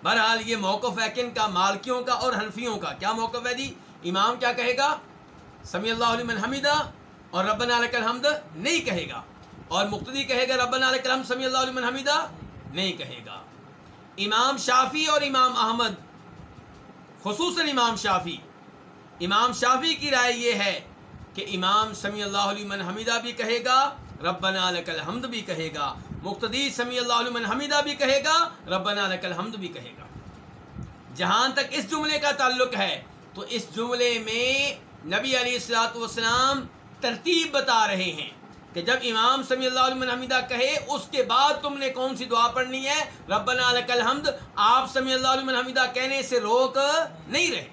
بہرحال یہ موقف ہے کن کا؟ مالکیوں کا اور حنفیوں کا۔ کیا موقف ہے جی؟ امام کیا کہے گا؟ سمی اللہ علیہ حمیدہ اور ربنا لک الحمد نہیں کہے گا۔ اور مقتدی کہے گا، ربنا لک الحمد سمی اللہ علیہ حمیدہ نہیں کہے گا۔ امام شافی اور امام احمد، خصوصاً امام شافی امام شافی کی رائے یہ ہے کہ امام سمی اللہ علیہ حمیدہ بھی کہے گا، ربنا لک الحمد بھی کہے گا۔ مقتدی سمی اللہ علیہ حمیدہ بھی کہے گا، ربنا لک الحمد بھی کہے گا۔ جہاں تک اس جملے کا تعلق ہے، تو اس جملے میں نبی علیہ السلاۃ والسلام ترتیب بتا رہے ہیں کہ جب امام سمی اللہ علیہ حمیدہ کہے، اس کے بعد تم نے کون سی دعا پڑھنی ہے؟ ربنا لک الحمد۔ آپ سمی اللہ علیہ حمیدہ کہنے سے روک نہیں رہے۔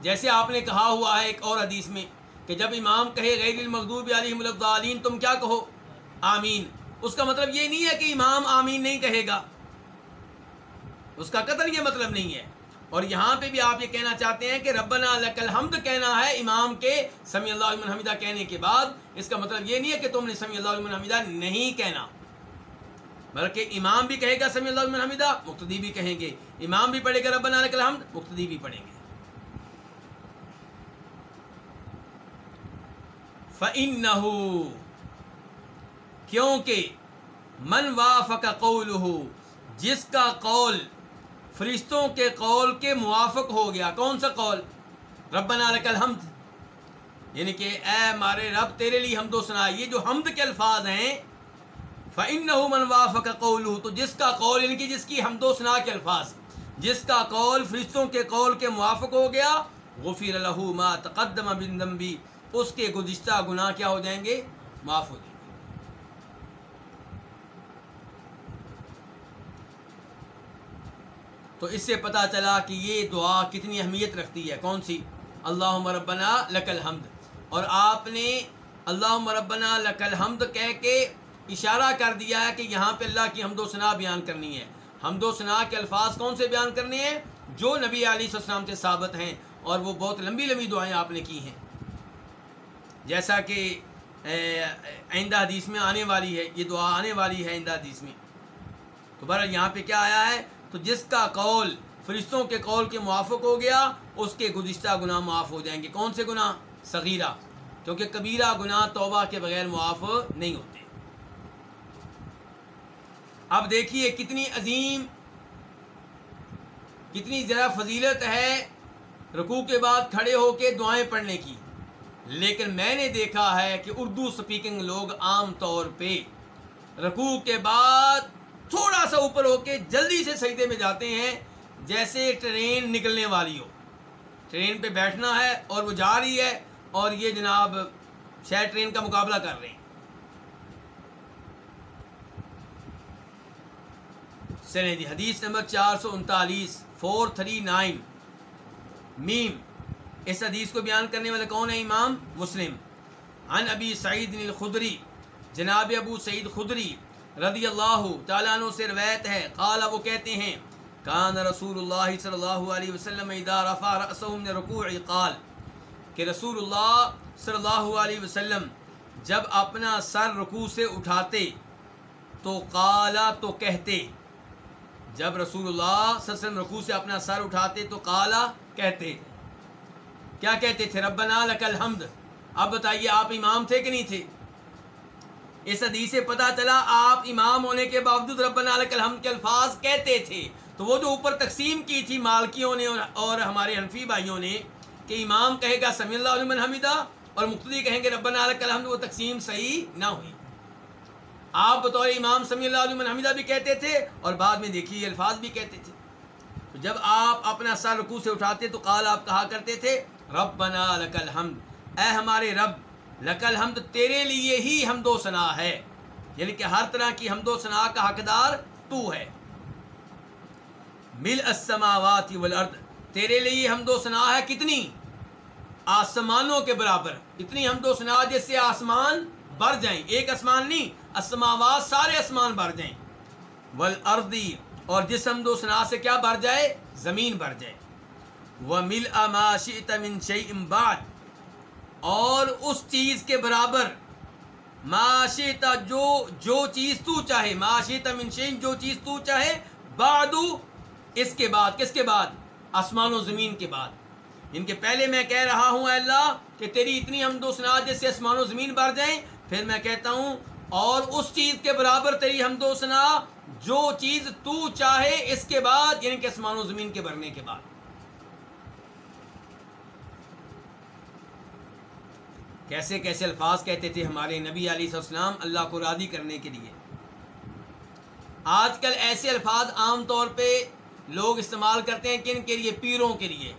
جیسے آپ نے کہا ہوا ہے ایک اور حدیث میں کہ جب امام کہے غیر المغضوب علیہم الضالین، تم کیا کہو؟ آمین. اس کا مطلب یہ نہیں ہے کہ امام آمین نہیں کہے گا۔ اس کا قطر یہ مطلب نہیں ہے۔ اور یہاں پہ بھی آپ یہ کہنا چاہتے ہیں کہ ربنا لک الحمد کہنا ہے امام کے سمی اللہ علیہ حمیدہ کہنے کے بعد۔ اس کا مطلب یہ نہیں ہے کہ تم نے سمی اللہ علیہ حمیدہ نہیں کہنا۔ بلکہ امام بھی کہے گا سمی اللہ علیہ حمیدہ، مقتدی بھی کہیں گے۔ امام بھی پڑھے گا ربنا لک الحمد، مقتدی بھی پڑھیں گے۔ فعن کیونکہ من وافق قول جس کا قول فرشتوں کے قول کے موافق ہو گیا، کون سا قول؟ ربنا لک الحمد۔ یعنی کہ اے مارے رب، تیرے لیے حمد و سنا یہ جو حمد کے الفاظ ہیں فعن من وافق قول تو جس کا قول یعنی کہ جس کی حمد و سنا کے الفاظ، جس کا قول فرشتوں کے قول کے موافق ہو گیا غفیر له ما تقدم بن ذنبی۔ اس کے گزشتہ گناہ کیا ہو جائیں گے؟ معاف ہو جائیں گے۔ تو اس سے پتہ چلا کہ یہ دعا کتنی اہمیت رکھتی ہے۔ کون سی؟ اللہ مربنا لک الحمد۔ اور آپ نے اللہ مربنا لک الحمد کہہ کے اشارہ کر دیا ہے کہ یہاں پہ اللہ کی حمد و ثناء بیان کرنی ہے۔ حمد و ثناء کے الفاظ کون سے بیان کرنے ہیں؟ جو نبی علیہ السلام سے ثابت ہیں اور وہ بہت لمبی لمبی دعائیں آپ نے کی ہیں۔ جیسا کہ آئندہ حدیث میں آنے والی ہے، یہ دعا آنے والی ہے آئندہ حدیث میں۔ تو بہرحال یہاں پہ کیا آیا ہے؟ تو جس کا قول فرشتوں کے قول کے موافق ہو گیا، اس کے گزشتہ گناہ معاف ہو جائیں گے۔ کون سے گناہ؟ صغیرہ، کیونکہ کبیرہ گناہ توبہ کے بغیر معاف نہیں ہوتے۔ اب دیکھیے کتنی عظیم، کتنی ذرا فضیلت ہے رکوع کے بعد کھڑے ہو کے دعائیں پڑھنے کی۔ لیکن میں نے دیکھا ہے کہ اردو سپیکنگ لوگ عام طور پہ رکوع کے بعد تھوڑا سا اوپر ہو کے جلدی سے سجدے میں جاتے ہیں، جیسے ٹرین نکلنے والی ہو۔ ٹرین پہ بیٹھنا ہے اور وہ جا رہی ہے اور یہ جناب شاید ٹرین کا مقابلہ کر رہے ہیں۔ جی حدیث نمبر چار سو انتالیس فور تھری نائن میم۔ اس حدیث کو بیان کرنے والے کون ہیں؟ امام مسلم. عن ابی سعید الخدری، جناب ابو سعید خدری رضی اللہ تعالیٰ عنہ سے روایت ہے، قال، وہ کہتے ہیں، کان رسول اللہ صلی اللہ علیہ وسلم اذا رفع رأسه من رکوع قال کہ رسول اللہ صلی اللہ علیہ وسلم جب اپنا سر رکوع سے اٹھاتے تو قالا، تو کہتے۔ جب رسول اللہ صلی اللہ علیہ وسلم رکوع سے اپنا سر اٹھاتے تو قالا کہتے۔ کیا کہتے تھے؟ ربنا لک الحمد. اب بتائیے، آپ امام تھے کہ نہیں تھے؟ اس حدیث سے پتہ چلا، آپ امام ہونے کے باوجود ربنا لک الحمد کے الفاظ کہتے تھے۔ تو وہ جو اوپر تقسیم کی تھی مالکیوں نے اور ہمارے حنفی بھائیوں نے، کہ امام کہے گا سمی اللہ علیہ حمیدہ، اور مقتدی کہیں گے، ربنا لک الحمد، وہ تقسیم صحیح نہ ہوئی۔ آپ بطور امام سمی اللہ علیہ حمیدہ بھی کہتے تھے، اور بعد میں دیکھیے الفاظ بھی کہتے تھے۔ تو جب آپ اپنا سر رکوع سے اٹھاتے تو قال آپ کہا کرتے تھے ربنا لک الحمد۔ اے ہمارے رب لک الحمد تیرے لیے ہی حمد و ثنا ہے۔ یعنی کہ ہر طرح کی حمد و ثنا کا حقدار تو ہے۔ مل السماوات والارض، تیرے لیے حمد و ثنا ہے کتنی؟ آسمانوں کے برابر۔ اتنی حمد و ثنا جس سے آسمان بھر جائیں۔ ایک آسمان نہیں اسماوات سارے آسمان بھر جائیں۔ والارضی اور جس حمد و ثنا سے کیا بھر جائے؟ زمین بھر جائے۔ وہ مل اماشی تمن شعی بعد۔ اور اس چیز کے برابر معاشیتا جو جو چیز تو چاہے معاشی تمن شعین جو چیز تو چاہے بادو اس کے بعد، کس کے بعد؟ آسمان و زمین کے بعد۔ ان کے پہلے میں کہہ رہا ہوں، اے اللہ، کہ تیری اتنی حمد و سنا جس سے آسمان و زمین بھر جائیں، پھر میں کہتا ہوں، اور اس چیز کے برابر تیری حمد و سنا، جو چیز تو چاہے، اس کے بعد یعنی کہ آسمان و زمین کے بھرنے کے بعد۔ کیسے کیسے الفاظ کہتے تھے ہمارے نبی علیہ السلام اللہ کو راضی کرنے کے لیے۔ آج کل ایسے الفاظ عام طور پہ لوگ استعمال کرتے ہیں کن کے لیے؟ پیروں کے لیے،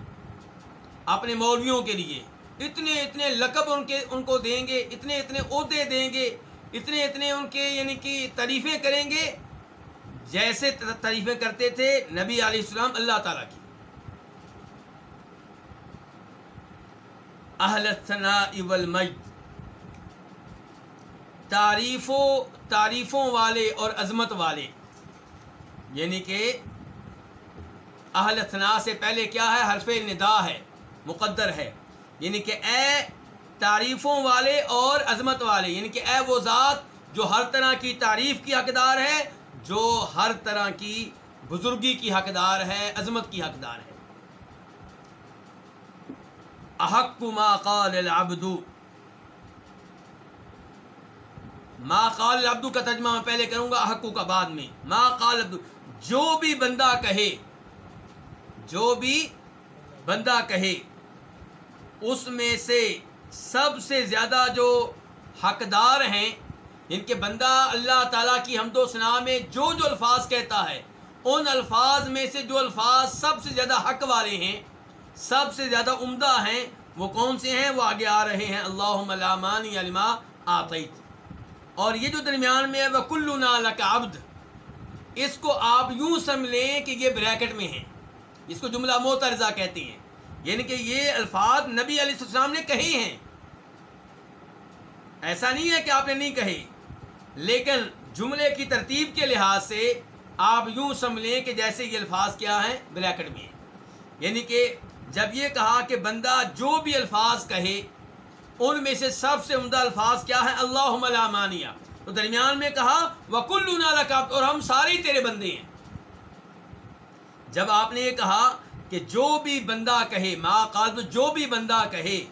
اپنے مولویوں کے لیے۔ اتنے اتنے لقب ان کے، ان کو دیں گے، اتنے اتنے عہدے دیں گے، اتنے اتنے ان کے یعنی کہ تعریفیں کریں گے۔ جیسے تعریفیں کرتے تھے نبی علیہ السلام اللہ تعالیٰ کی۔ اہل ثناء والمجد۔ تعریفوں تعریفوں والے اور عظمت والے۔ یعنی کہ اہل ثنا سے پہلے کیا ہے؟ حرف ندا ہے، مقدر ہے۔ یعنی کہ اے تعریفوں والے اور عظمت والے۔ یعنی کہ اے وہ ذات جو ہر طرح کی تعریف کی حقدار ہے، جو ہر طرح کی بزرگی کی حقدار ہے، عظمت کی حقدار ہے۔ احق ما قال العبد. ما قال العبد کا ترجمہ میں پہلے کروں گا احق کا بعد میں. ما قال العبد. جو بھی بندہ کہے، جو بھی بندہ کہے، اس میں سے سب سے زیادہ جو حقدار ہیں ان کے بندہ اللہ تعالیٰ کی حمد و ثنا میں جو جو الفاظ کہتا ہے، ان الفاظ میں سے جو الفاظ سب سے زیادہ حق والے ہیں سب سے زیادہ عمدہ ہیں وہ کون سے ہیں؟ وہ آگے آ رہے ہیں۔ اللہ علامانی علما آتیت۔ اور یہ جو درمیان میں ہے وہ کلو نالک عبد۔ اس کو آپ یوں سمجھ لیں کہ یہ بریکٹ میں ہیں۔ اس کو جملہ موترزہ کہتے ہیں۔ یعنی کہ یہ الفاظ نبی علیہ السلام نے کہے ہیں۔ ایسا نہیں ہے کہ آپ نے نہیں کہے۔ لیکن جملے کی ترتیب کے لحاظ سے آپ یوں سمجھ لیں کہ جیسے یہ الفاظ کیا ہیں؟ بریکٹ میں یعنی کہ جب یہ کہا کہ بندہ جو بھی الفاظ کہے، ان میں سے سب سے عمدہ الفاظ کیا ہے اللہ مانیہ۔ تو درمیان میں کہا وکل اور ہم سارے تیرے بندے ہیں۔ جب آپ نے یہ کہا کہ جو بھی بندہ کہے، ما قال جو بھی بندہ کہے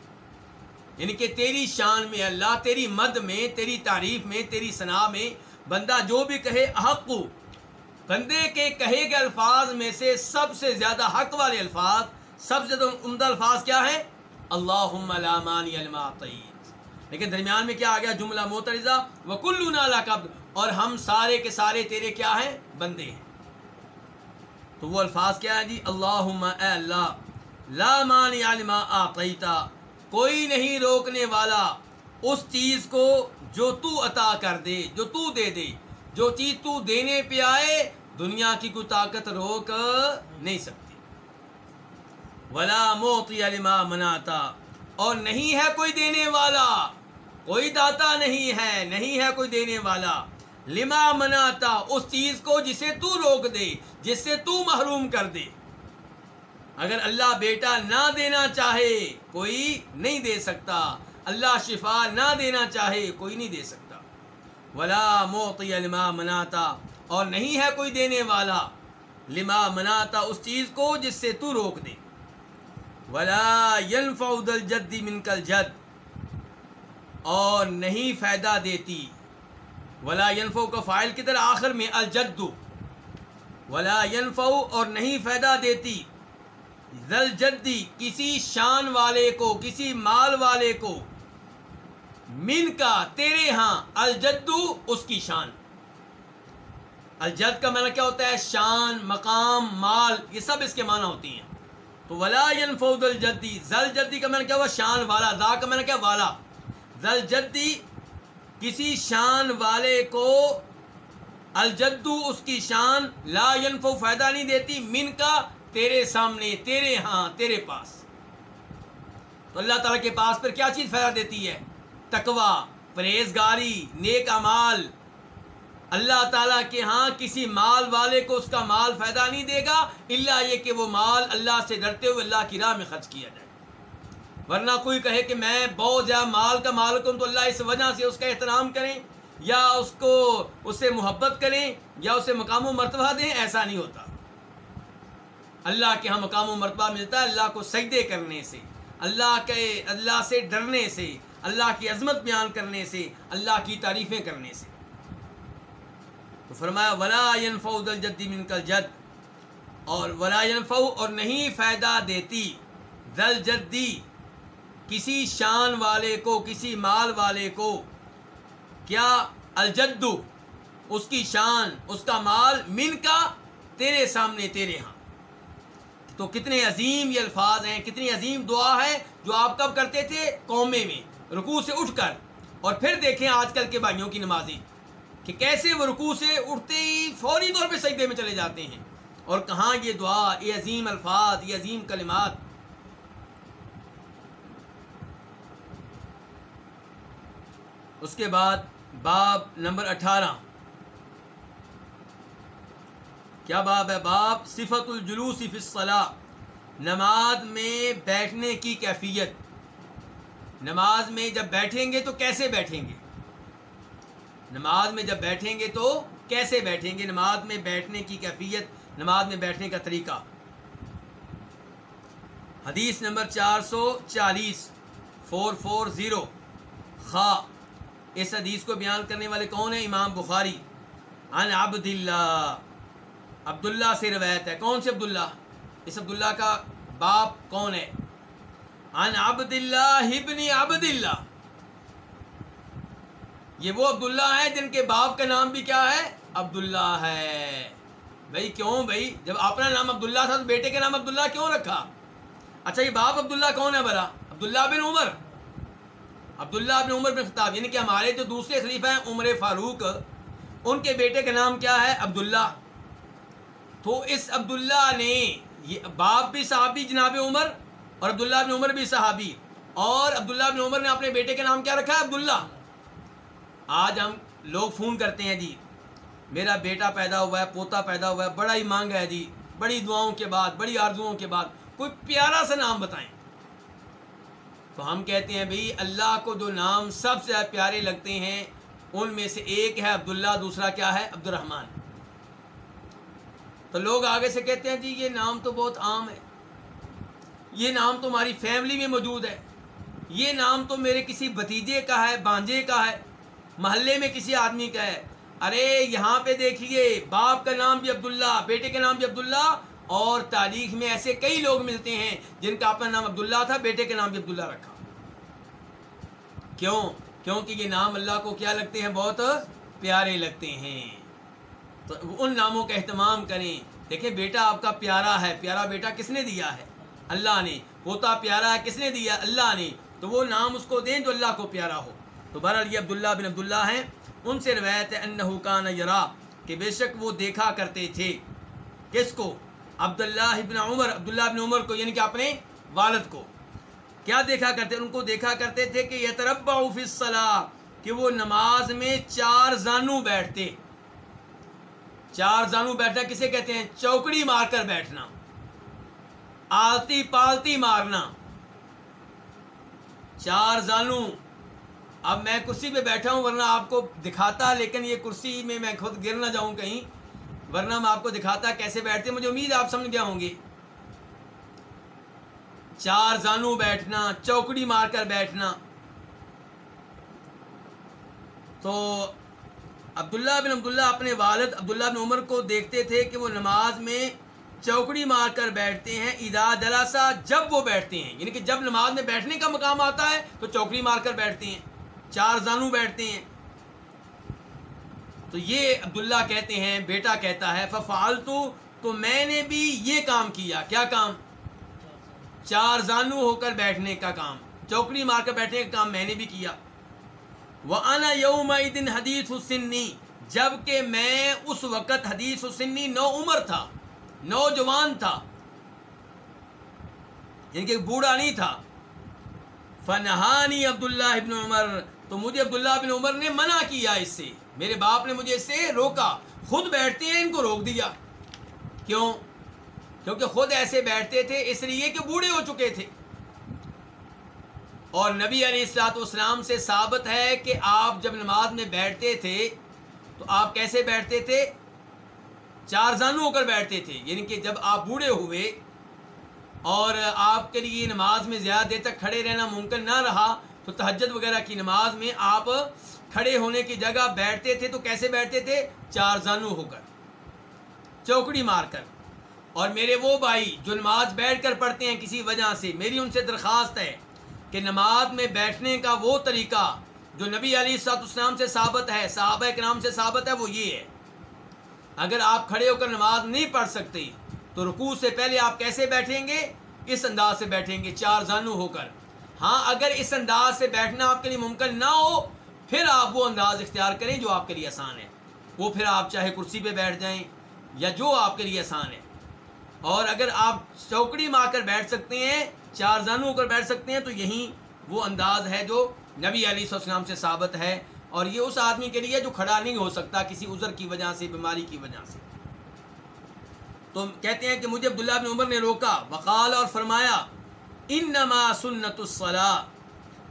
یعنی کہ تیری شان میں اللہ، تیری مد میں، تیری تعریف میں، تیری ثنا میں بندہ جو بھی کہے، احق۔ بندے کے کہے گئے الفاظ میں سے سب سے زیادہ حق والے الفاظ سب سے زیادہ عمدہ الفاظ کیا ہے اللہ لیکن درمیان میں کیا آ گیا؟ جملہ موترزہ وہ کلو نالا اور ہم سارے کے سارے تیرے کیا ہیں؟ بندے ہیں۔ تو وہ الفاظ کیا ہے جی؟ اللہ اے اللہ، لا مانی علما آقیتا کوئی نہیں روکنے والا اس چیز کو جو تو عطا کر دے، جو تو دے دے۔ جو چیز تو دینے پہ آئے، دنیا کی کوئی طاقت روک نہیں سکتی۔ ولا موتی علما مناتا۔ اور نہیں ہے کوئی دینے والا۔ کوئی داتا نہیں ہے نہیں ہے کوئی دینے والا۔ لما مناتا، اس چیز کو جسے تو روک دے، جس سے تو محروم کر دے۔ اگر اللہ بیٹا نہ دینا چاہے، کوئی نہیں دے سکتا۔ اللہ شفا نہ دینا چاہے، کوئی نہیں دے سکتا۔ ولا موقع لما مناتا، اور نہیں ہے کوئی دینے والا۔ لما مناتا، اس چیز کو جس سے تو روک دے۔ ولا ينفع الجد من کل جد اور نہیں فائدہ دیتی۔ ولا ینفو کا فائل کدھر آخر میں الجدو ولا ینفو اور نہیں فائدہ دیتی۔ ذل جدی کسی شان والے کو، کسی مال والے کو۔ من کا تیرے ہاں الجدو اس کی شان۔ الجد کا معنی کیا ہوتا ہے؟ شان، مقام، مال، یہ سب اس کے معنی ہوتی ہیں۔ تو ولا ينفود الجدی زل جدی کا معنی کیا ہوا شان والا دا کا معنی کیا والا۔ زل جدی کسی شان والے کو الجدو اس کی شان لا ينفو فائدہ نہیں دیتی، من کا تیرے سامنے، تیرے ہاں تیرے پاس۔ تو اللہ تعالیٰ کے پاس پر کیا چیز فائدہ دیتی ہے؟ تقوا پرہیزگاری، نیک امال اللہ تعالیٰ کے ہاں کسی مال والے کو اس کا مال فائدہ نہیں دے گا اللہ یہ کہ وہ مال اللہ سے ڈرتے ہوئے اللہ کی راہ میں خرچ کیا جائے۔ ورنہ کوئی کہے کہ میں بہت زیادہ مال کا مالک ہوں تو اللہ اس وجہ سے اس کا احترام کریں یا اس کو اس سے محبت کریں یا اسے مقام و مرتبہ دیں، ایسا نہیں ہوتا۔ اللہ کے ہاں مقام و مرتبہ ملتا ہے اللہ کو سجدے کرنے سے، اللہ کے، اللہ سے ڈرنے سے، اللہ کی عظمت بیان کرنے سے، اللہ کی تعریفیں کرنے سے۔ تو فرمایا، ولا ينفع الجد من کل جد اور ولا ينفع اور نہیں فائدہ دیتی ذل جدی کسی شان والے کو، کسی مال والے کو۔ کیا الجدو اس کی شان، اس کا مال من کا تیرے سامنے تیرے ہاں۔ تو کتنے عظیم یہ الفاظ ہیں، کتنی عظیم دعا ہے جو آپ کب کرتے تھے قومے میں۔ رکوع سے اٹھ کر اور پھر دیکھیں آج کل کے بھائیوں کی نمازیں۔ کہ کیسے وہ رکوع سے اٹھتے ہی فوری طور پہ سجدے میں چلے جاتے ہیں۔ اور کہاں یہ دعا، یہ عظیم الفاظ، یہ عظیم کلمات۔ اس کے بعد باب نمبر اٹھارہ۔ کیا باب ہے؟ باب صفت الجلوس فی الصلاح نماز میں بیٹھنے کی کیفیت۔ نماز میں جب بیٹھیں گے تو کیسے بیٹھیں گے؟ نماز میں جب بیٹھیں گے تو کیسے بیٹھیں گے؟ نماز میں بیٹھنے کی کیفیت، نماز میں بیٹھنے کا طریقہ۔ حدیث نمبر چار سو چالیس فور فور زیرو۔ خا، اس حدیث کو بیان کرنے والے کون ہیں؟ امام بخاری۔ عن عبداللہ۔ عبداللہ سے روایت ہے۔ کون سے عبداللہ؟ اس عبداللہ کا باپ کون ہے؟ عن عبداللہ ابن عبداللہ۔ یہ وہ عبداللہ ہیں جن کے باپ کا نام بھی کیا ہے؟ عبداللہ ہے۔ بھائی کیوں بھائی؟ جب اپنا نام عبداللہ تھا تو بیٹے کا نام عبداللہ کیوں رکھا؟ اچھا یہ باپ عبداللہ کون ہے برا عبداللہ بن عمر۔ عبداللہ بن عمر بن خطاب یعنی کہ ہمارے جو دوسرے خلیفہ ہیں عمر فاروق، ان کے بیٹے کا نام کیا ہے؟ عبداللہ۔ تو اس عبداللہ نے یہ باپ بھی صحابی، جناب عمر، اور عبداللہ بن عمر بھی صحابی، اور عبداللہ بن عمر نے اپنے بیٹے کا نام کیا رکھا ہے؟ عبداللہ۔ آج ہم لوگ فون کرتے ہیں جی۔ میرا بیٹا پیدا ہوا ہے، پوتا پیدا ہوا ہے، بڑا ہی مانگ ہے جی۔ بڑی دعاؤں کے بعد، بڑی آرزوؤں کے بعد، کوئی پیارا سا نام بتائیں۔ تو ہم کہتے ہیں بھئی اللہ کو جو نام سب سے زیادہ پیارے لگتے ہیں، ان میں سے ایک ہے عبداللہ، دوسرا کیا ہے؟ عبد الرحمن تو لوگ آگے سے کہتے ہیں جی یہ نام تو بہت عام ہے۔ یہ نام تو ہماری فیملی میں موجود ہے۔ یہ نام تو میرے کسی بتیجے کا ہے بانجے کا ہے۔ محلے میں کسی آدمی کا ہے۔ ارے، یہاں پہ دیکھیے، باپ کا نام بھی عبداللہ، بیٹے کا نام بھی عبداللہ، اور تاریخ میں ایسے کئی لوگ ملتے ہیں جن کا اپنا نام عبداللہ تھا، بیٹے کا نام بھی عبداللہ رکھا۔ کیوں؟ کیونکہ یہ نام اللہ کو کیا لگتے ہیں؟ بہت پیارے لگتے ہیں۔ تو ان ناموں کا اہتمام کریں۔ دیکھیں، بیٹا آپ کا پیارا ہے۔ پیارا بیٹا کس نے دیا ہے؟ اللہ نے۔ پوتا پیارا ہے، کس نے دیا؟ اللہ نے۔ تو وہ نام اس کو دیں جو اللہ کو پیارا ہو۔ تو بہرحال یہ عبداللہ بن عبداللہ ہیں۔ ان سے روایت ہے انہو کان یرا کہ بے شک وہ دیکھا کرتے تھے۔ کس کو؟ عبداللہ ابن عمر، عبداللہ بن عمر کو یعنی کہ اپنے والد کو۔ کیا دیکھا کرتے؟ ان کو دیکھا کرتے تھے کہ یتربع فی الصلاح، کہ وہ نماز میں چار زانو بیٹھتے۔ چار زانو بیٹھنا کسے کہتے ہیں؟ چوکڑی مار کر بیٹھنا۔ آلتی پالتی مارنا۔ چار زانو اب میں کرسی پہ بیٹھا ہوں، ورنہ آپ کو دکھاتا، لیکن یہ کرسی میں میں خود گر نہ جاؤں کہیں۔ ورنہ میں آپ کو دکھاتا کیسے بیٹھتے مجھے امید آپ سمجھ گیا ہوں گے۔ چار زانو بیٹھنا، چوکڑی مار کر بیٹھنا۔ تو عبداللہ بن عبداللہ اپنے والد عبداللہ بن عمر کو دیکھتے تھے کہ وہ نماز میں چوکڑی مار کر بیٹھتے ہیں۔ ادا دلاسا جب وہ بیٹھتے ہیں یعنی کہ جب نماز میں بیٹھنے کا مقام آتا ہے تو چوکڑی مار کر بیٹھتے ہیں۔ چار زانو بیٹھتے ہیں۔ تو یہ عبداللہ کہتے ہیں، بیٹا کہتا ہے ففالتو تو میں نے بھی یہ کام کیا۔ کیا کام؟ چار زانو ہو کر بیٹھنے کا کام۔ چوکڑی مار کر بیٹھنے کا کام میں نے بھی کیا۔ وہ انا یوم دن حدیث حسنی جبکہ میں اس وقت حدیث حسنی نو عمر تھا، نوجوان تھا۔ یعنی کہ بوڑھا نہیں تھا۔ فنہانی عبداللہ ابن عمر تو مجھے عبداللہ بن عمر نے منع کیا اس سے۔ میرے باپ نے مجھے اس سے روکا۔ خود بیٹھتے ہیں، ان کو روک دیا۔ کیوں؟ کیونکہ خود ایسے بیٹھتے تھے، اس لیے کہ بوڑھے ہو چکے تھے۔ اور نبی علیہ السلاط والسلام سے ثابت ہے کہ آپ جب نماز میں بیٹھتے تھے، تو آپ کیسے بیٹھتے تھے؟ چار زانو ہو کر بیٹھتے تھے۔ یعنی کہ جب آپ بوڑھے ہوئے اور آپ کے لیے نماز میں زیادہ دیر تک کھڑے رہنا ممکن نہ رہا تو تہجد وغیرہ کی نماز میں آپ کھڑے ہونے کی جگہ بیٹھتے تھے تو کیسے بیٹھتے تھے؟ چار زانو ہو کر، چوکڑی مار کر۔ اور میرے وہ بھائی جو نماز بیٹھ کر پڑھتے ہیں کسی وجہ سے، میری ان سے درخواست ہے کہ نماز میں بیٹھنے کا وہ طریقہ جو نبی علی سات اسلام سے ثابت ہے، صحابہ کے نام سے ثابت ہے، وہ یہ ہے۔ اگر آپ کھڑے ہو کر نماز نہیں پڑھ سکتے، تو رکوع سے پہلے آپ کیسے بیٹھیں گے؟ اس انداز سے بیٹھیں گے، چار زانو ہو کر۔ ہاں اگر اس انداز سے بیٹھنا آپ کے لیے ممکن نہ ہو، پھر آپ وہ انداز اختیار کریں جو آپ کے لیے آسان ہے۔ وہ پھر آپ چاہے کرسی پہ بیٹھ جائیں یا جو آپ کے لیے آسان ہے۔ اور اگر آپ چوکڑی مار کر بیٹھ سکتے ہیں، چار زانو ہو کر بیٹھ سکتے ہیں، تو یہی وہ انداز ہے جو نبی علی السلام سے ثابت ہے۔ اور یہ اس آدمی کے لیے جو کھڑا نہیں ہو سکتا کسی عذر کی وجہ سے، بیماری کی وجہ سے۔ تو کہتے ہیں کہ مجھے عبداللہ بن عمر نے روکا، وقال اور فرمایا ان نما سنت الصلاح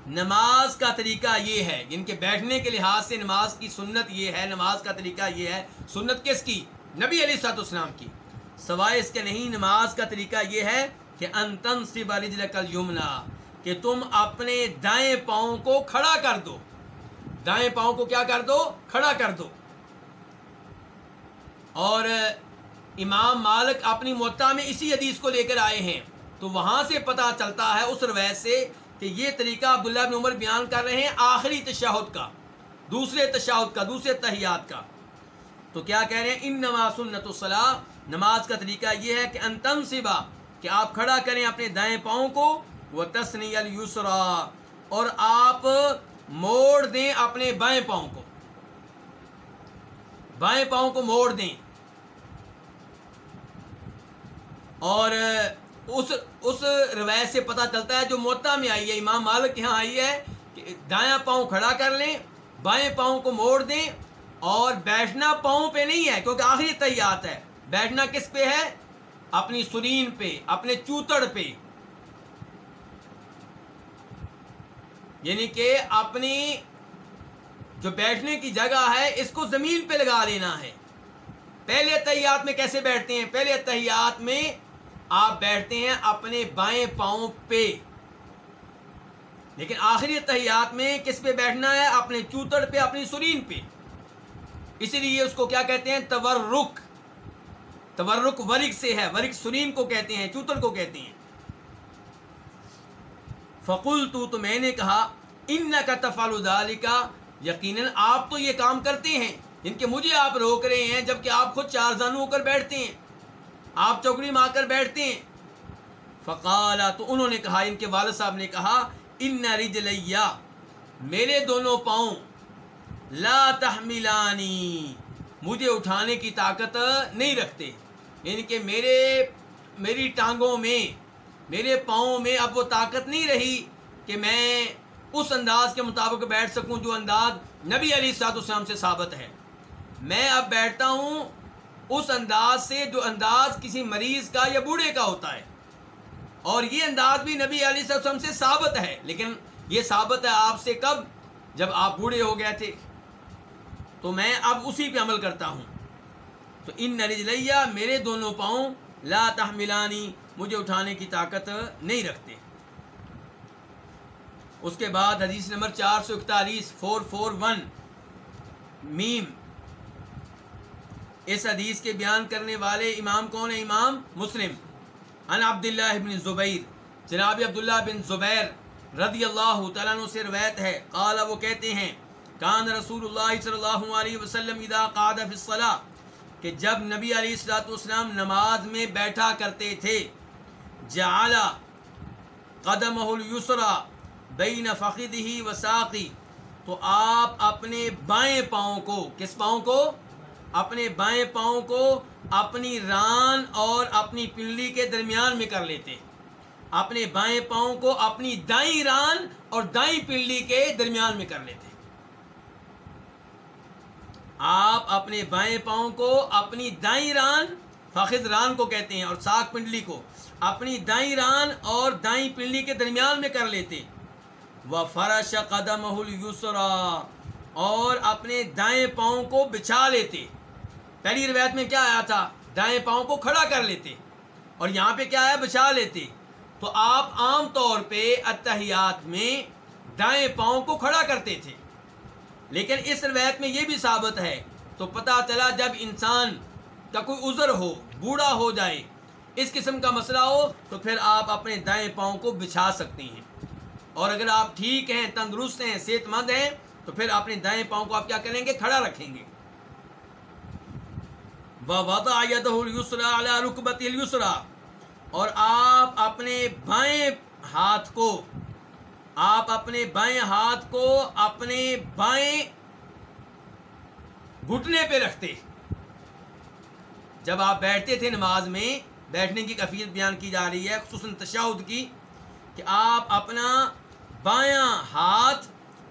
نماز کا طریقہ یہ ہے یعنی جن کے بیٹھنے کے لحاظ سے نماز کی سنت یہ ہے، نماز کا طریقہ یہ ہے۔ سنت کس کی؟ نبی علی سات اسلام کی۔ سوائے اس کے نہیں، نماز کا طریقہ یہ ہے کہ انتن سے کل یمنا کہ تم اپنے دائیں پاؤں کو کھڑا کر دو۔ دائیں پاؤں کو کیا کر دو؟ کھڑا کر دو۔ اور امام مالک اپنی معتا میں اسی حدیث کو لے کر آئے ہیں۔ تو وہاں سے پتہ چلتا ہے اس روایت سے کہ یہ طریقہ عبداللہ بن عمر بیان کر رہے ہیں آخری تشہد کا، دوسرے تشہد کا، دوسرے تحیات کا۔ تو کیا کہہ رہے ہیں؟ ان نماز سنت الصلاح، نماز کا طریقہ یہ ہے کہ انتم سبا کہ آپ کھڑا کریں اپنے دائیں پاؤں کو وہ تسنی السرا اور آپ موڑ دیں اپنے بائیں پاؤں کو۔ بائیں پاؤں کو موڑ دیں۔ اور اس اس روایت سے پتہ چلتا ہے جو موتا میں آئی ہے، امام مالک یہاں آئی ہے کہ دایاں پاؤں کھڑا کر لیں، بائیں پاؤں کو موڑ دیں اور بیٹھنا پاؤں پہ نہیں ہے، کیونکہ آخری تیات ہے۔ بیٹھنا کس پہ ہے؟ اپنی سرین پہ، اپنے چوتڑ پہ۔ یعنی کہ اپنی جو بیٹھنے کی جگہ ہے، اس کو زمین پہ لگا لینا ہے۔ پہلے تحیات میں کیسے بیٹھتے ہیں؟ پہلے تحیات میں آپ بیٹھتے ہیں اپنے بائیں پاؤں پہ۔ لیکن آخری تحیات میں کس پہ بیٹھنا ہے؟ اپنے چوتڑ پہ، اپنی سرین پہ۔ اسی لیے اس کو کیا کہتے ہیں؟ تورک۔ تورک ورک سے ہے۔ ورک سرین کو کہتے ہیں چوتڑ کو کہتے ہیں۔ فقول تو تو میں نے کہا ان کا تفال کا یقیناً آپ تو یہ کام کرتے ہیں ان کے مجھے آپ روک رہے ہیں، جبکہ آپ خود چار زانو ہو کر بیٹھتے ہیں۔ آپ چوکڑی مار کر بیٹھتے ہیں۔ فقالا تو انہوں نے کہا، ان کے والد صاحب نے کہا، ان رجلیا، میرے دونوں پاؤں، لا تحملانی، مجھے اٹھانے کی طاقت نہیں رکھتے۔ یعنی کہ میرے، میری ٹانگوں میں، میرے پاؤں میں اب وہ طاقت نہیں رہی کہ میں اس انداز کے مطابق بیٹھ سکوں جو انداز نبی علی سعد السلام سے ثابت ہے۔ میں اب بیٹھتا ہوں اس انداز سے جو انداز کسی مریض کا یا بوڑھے کا ہوتا ہے اور یہ انداز بھی نبی علی وسلم سے ثابت ہے لیکن یہ ثابت ہے آپ سے کب جب آپ بوڑھے ہو گئے تھے تو میں اب اسی پہ عمل کرتا ہوں تو ان نرجلیا میرے دونوں پاؤں لا تحملانی مجھے اٹھانے کی طاقت نہیں رکھتے اس کے بعد حدیث نمبر چار سو اکتالیس فور فور ون میم اس حدیث کے بیان کرنے والے امام کون ہیں؟ امام مسلم. ان عبداللہ بن زبیر. جناب عبداللہ بن زبیر رضی اللہ تعالیٰ عنہ سے روایت ہے. قال، وہ کہتے ہیں، کان رسول اللہ صلی اللہ علیہ وسلم اذا قعد فی کہ جب نبی علیہ الصلوۃ والسلام نماز میں بیٹھا کرتے تھے، جعل قدمہ الیسرا بین فخذہ و ساقی تو آپ اپنے بائیں پاؤں کو، کس پاؤں کو؟ اپنے بائیں پاؤں کو اپنی ران اور اپنی پنڈلی کے درمیان میں کر لیتے اپنے بائیں پاؤں کو اپنی دائیں ران اور دائیں پنڈلی کے درمیان میں کر لیتے آپ اپنے بائیں پاؤں کو اپنی دائیں ران فخذ ران کو کہتے ہیں اور ساک پنڈلی کو اپنی دائیں ران اور دائیں پنڈلی کے درمیان میں کر لیتے وہ فرش قدم اور اپنے دائیں پاؤں کو بچھا لیتے پہلی روایت میں کیا آیا تھا؟ دائیں پاؤں کو کھڑا کر لیتے۔ اور یہاں پہ کیا ہے؟ بچھا لیتے۔ تو آپ عام طور پہ اتحیات میں دائیں پاؤں کو کھڑا کرتے تھے۔ لیکن اس روایت میں یہ بھی ثابت ہے، تو پتہ چلا جب انسان کا کوئی عذر ہو، بوڑھا ہو جائے، اس قسم کا مسئلہ ہو، تو پھر آپ اپنے دائیں پاؤں کو بچھا سکتے ہیں۔ اور اگر آپ ٹھیک ہیں، تندرست ہیں، صحت مند ہیں، تو پھر اپنے دائیں پاؤں کو آپ کیا کریں گے؟ کھڑا رکھیں گے۔ الْيُسْرَى اور آپ اپنے بائیں ہاتھ کو، آپ اپنے بائیں ہاتھ کو اپنے بائیں گھٹنے پہ رکھتے۔ جب آپ بیٹھتے تھے نماز میں، بیٹھنے کی کفیت بیان کی جا رہی ہے، خصوصاً تشاہد کی، کہ آپ اپنا بایاں ہاتھ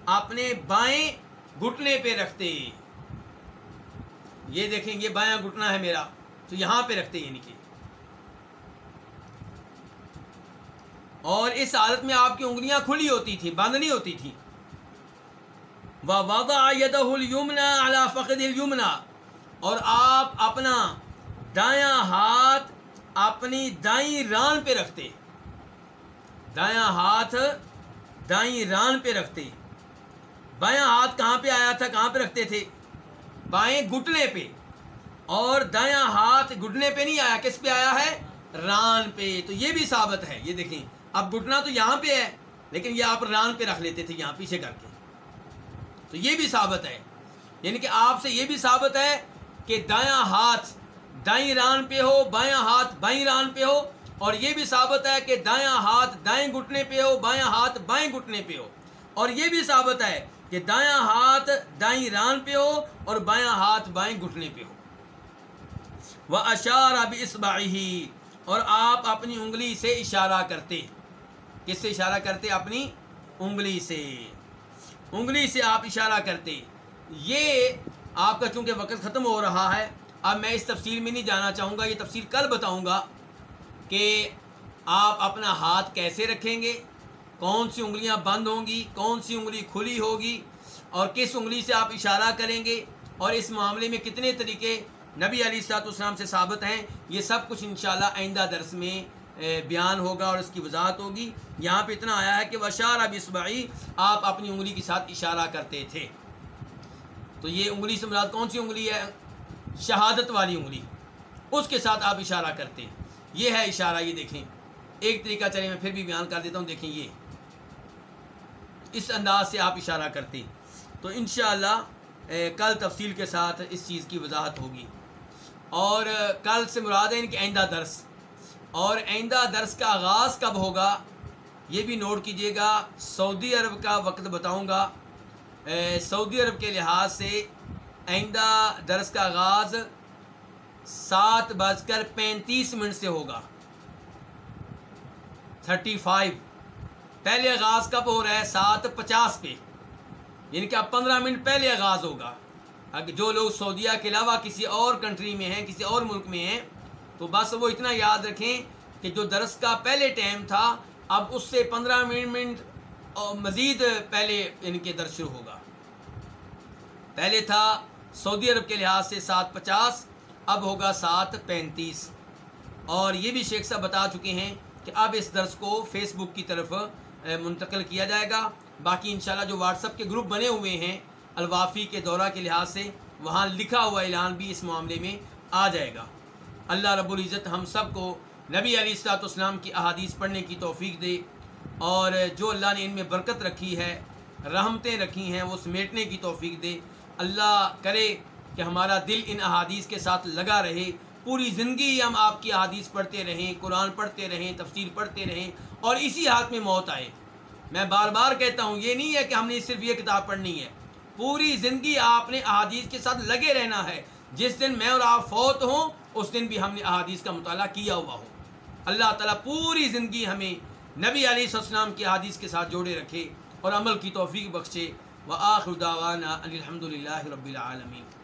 اپنے بائیں گھٹنے پہ رکھتے۔ یہ دیکھیں یہ بایاں گھٹنا ہے میرا، تو یہاں پہ رکھتے یعنی کہ۔ اور اس حالت میں آپ کی انگلیاں کھلی ہوتی تھی بند نہیں ہوتی تھی الْيُمْنَا اور آپ اپنا دایاں ہاتھ اپنی دائیں ران پہ رکھتے۔ دایاں ہاتھ دائیں ران پہ رکھتے۔ بایاں ہاتھ کہاں پہ آیا تھا؟ کہاں پہ رکھتے تھے؟ بائیں گھٹنے پہ اور دایاں ہاتھ گھٹنے پہ نہیں آیا، کس پہ آیا ہے؟ ران پہ۔ تو یہ بھی ثابت ہے، یہ دیکھیں۔ اب گھٹنا تو یہاں پہ ہے، لیکن یہ آپ ران پہ رکھ لیتے تھے یہاں پیچھے کر کے۔ تو یہ بھی ثابت ہے۔ یعنی کہ آپ سے یہ بھی ثابت ہے کہ دایاں ہاتھ دائیں ران پہ ہو، بایاں ہاتھ بائیں ران پہ ہو، اور یہ بھی ثابت ہے کہ دایاں ہاتھ دائیں گھٹنے پہ ہو، بایاں ہاتھ بائیں گھٹنے پہ ہو۔ اور یہ بھی ثابت ہے کہ دایاں ہاتھ دائیں ران پہ ہو اور بایاں ہاتھ بائیں گھٹنے پہ ہو۔ وہ اشار اب اس اور آپ اپنی انگلی سے اشارہ کرتے کس سے اشارہ کرتے اپنی انگلی سے۔ انگلی سے آپ اشارہ کرتے یہ آپ کا چونکہ وقت ختم ہو رہا ہے، اب میں اس تفصیل میں نہیں جانا چاہوں گا، یہ تفصیل کل بتاؤں گا کہ آپ اپنا ہاتھ کیسے رکھیں گے۔ کون سی انگلیاں بند ہوں گی، کون سی انگلی کھلی ہوگی اور کس انگلی سے آپ اشارہ کریں گے اور اس معاملے میں کتنے طریقے نبی علی سات اسلام سے ثابت ہیں، یہ سب کچھ انشاءاللہ آئندہ درس میں بیان ہوگا اور اس کی وضاحت ہوگی۔ یہاں پہ اتنا آیا ہے کہ وشار اب اسبعی آپ اپنی انگلی کے ساتھ اشارہ کرتے تھے۔ تو یہ انگلی سے مراد کون سی انگلی ہے؟ شہادت والی انگلی۔ اس کے ساتھ آپ اشارہ کرتے ہیں۔ یہ ہے اشارہ، یہ دیکھیں۔ ایک طریقہ چلے، میں پھر بھی بیان کر دیتا ہوں۔ دیکھیں یہ۔ اس انداز سے آپ اشارہ کرتے ہیں۔ تو انشاءاللہ کل تفصیل کے ساتھ اس چیز کی وضاحت ہوگی۔ اور کل سے مراد ہے ان کے آئندہ درس۔ اور آئندہ درس کا آغاز کب ہوگا، یہ بھی نوٹ کیجیے گا۔ سعودی عرب کا وقت بتاؤں گا۔ سعودی عرب کے لحاظ سے آئندہ درس کا آغاز سات بج کر پینتیس منٹ سے ہوگا۔ Thirty five. پہلے آغاز کب ہو رہا ہے؟ سات پچاس پہ۔ یعنی کہ اب پندرہ منٹ پہلے آغاز ہوگا۔ اگر جو لوگ سعودیہ کے علاوہ کسی اور کنٹری میں ہیں، کسی اور ملک میں ہیں، تو بس وہ اتنا یاد رکھیں کہ جو درس کا پہلے ٹائم تھا، اب اس سے پندرہ منٹ منٹ اور مزید پہلے ان کے درس شروع ہوگا۔ پہلے تھا سعودی عرب کے لحاظ سے سات پچاس، اب ہوگا سات پینتیس۔ اور یہ بھی شیخ صاحب بتا چکے ہیں کہ اب اس درس کو فیس بک کی طرف منتقل کیا جائے گا۔ باقی انشاءاللہ جو واٹس اپ کے گروپ بنے ہوئے ہیں، الوافی کے دورہ کے لحاظ سے وہاں لکھا ہوا اعلان بھی اس معاملے میں آ جائے گا۔ اللہ رب العزت ہم سب کو نبی علی السلاۃ اسلام کی احادیث پڑھنے کی توفیق دے۔ اور جو اللہ نے ان میں برکت رکھی ہے، رحمتیں رکھی ہیں، وہ سمیٹنے کی توفیق دے۔ اللہ کرے کہ ہمارا دل ان احادیث کے ساتھ لگا رہے۔ پوری زندگی ہم آپ کی احادیث پڑھتے رہیں، قرآن پڑھتے رہیں تفصیل پڑھتے رہیں اور اسی ہاتھ میں موت آئے۔ میں بار بار کہتا ہوں، یہ نہیں ہے کہ ہم نے صرف یہ کتاب پڑھنی ہے۔ پوری زندگی آپ نے احادیث کے ساتھ لگے رہنا ہے۔ جس دن میں اور آپ فوت ہوں، اس دن بھی ہم نے احادیث کا مطالعہ کیا ہوا ہو۔ اللہ تعالیٰ پوری زندگی ہمیں نبی علیہ السلام کی حادیث کے ساتھ جوڑے رکھے اور عمل کی توفیق بخشے۔ و آخر داوانا الحمد للہ رب العالمین۔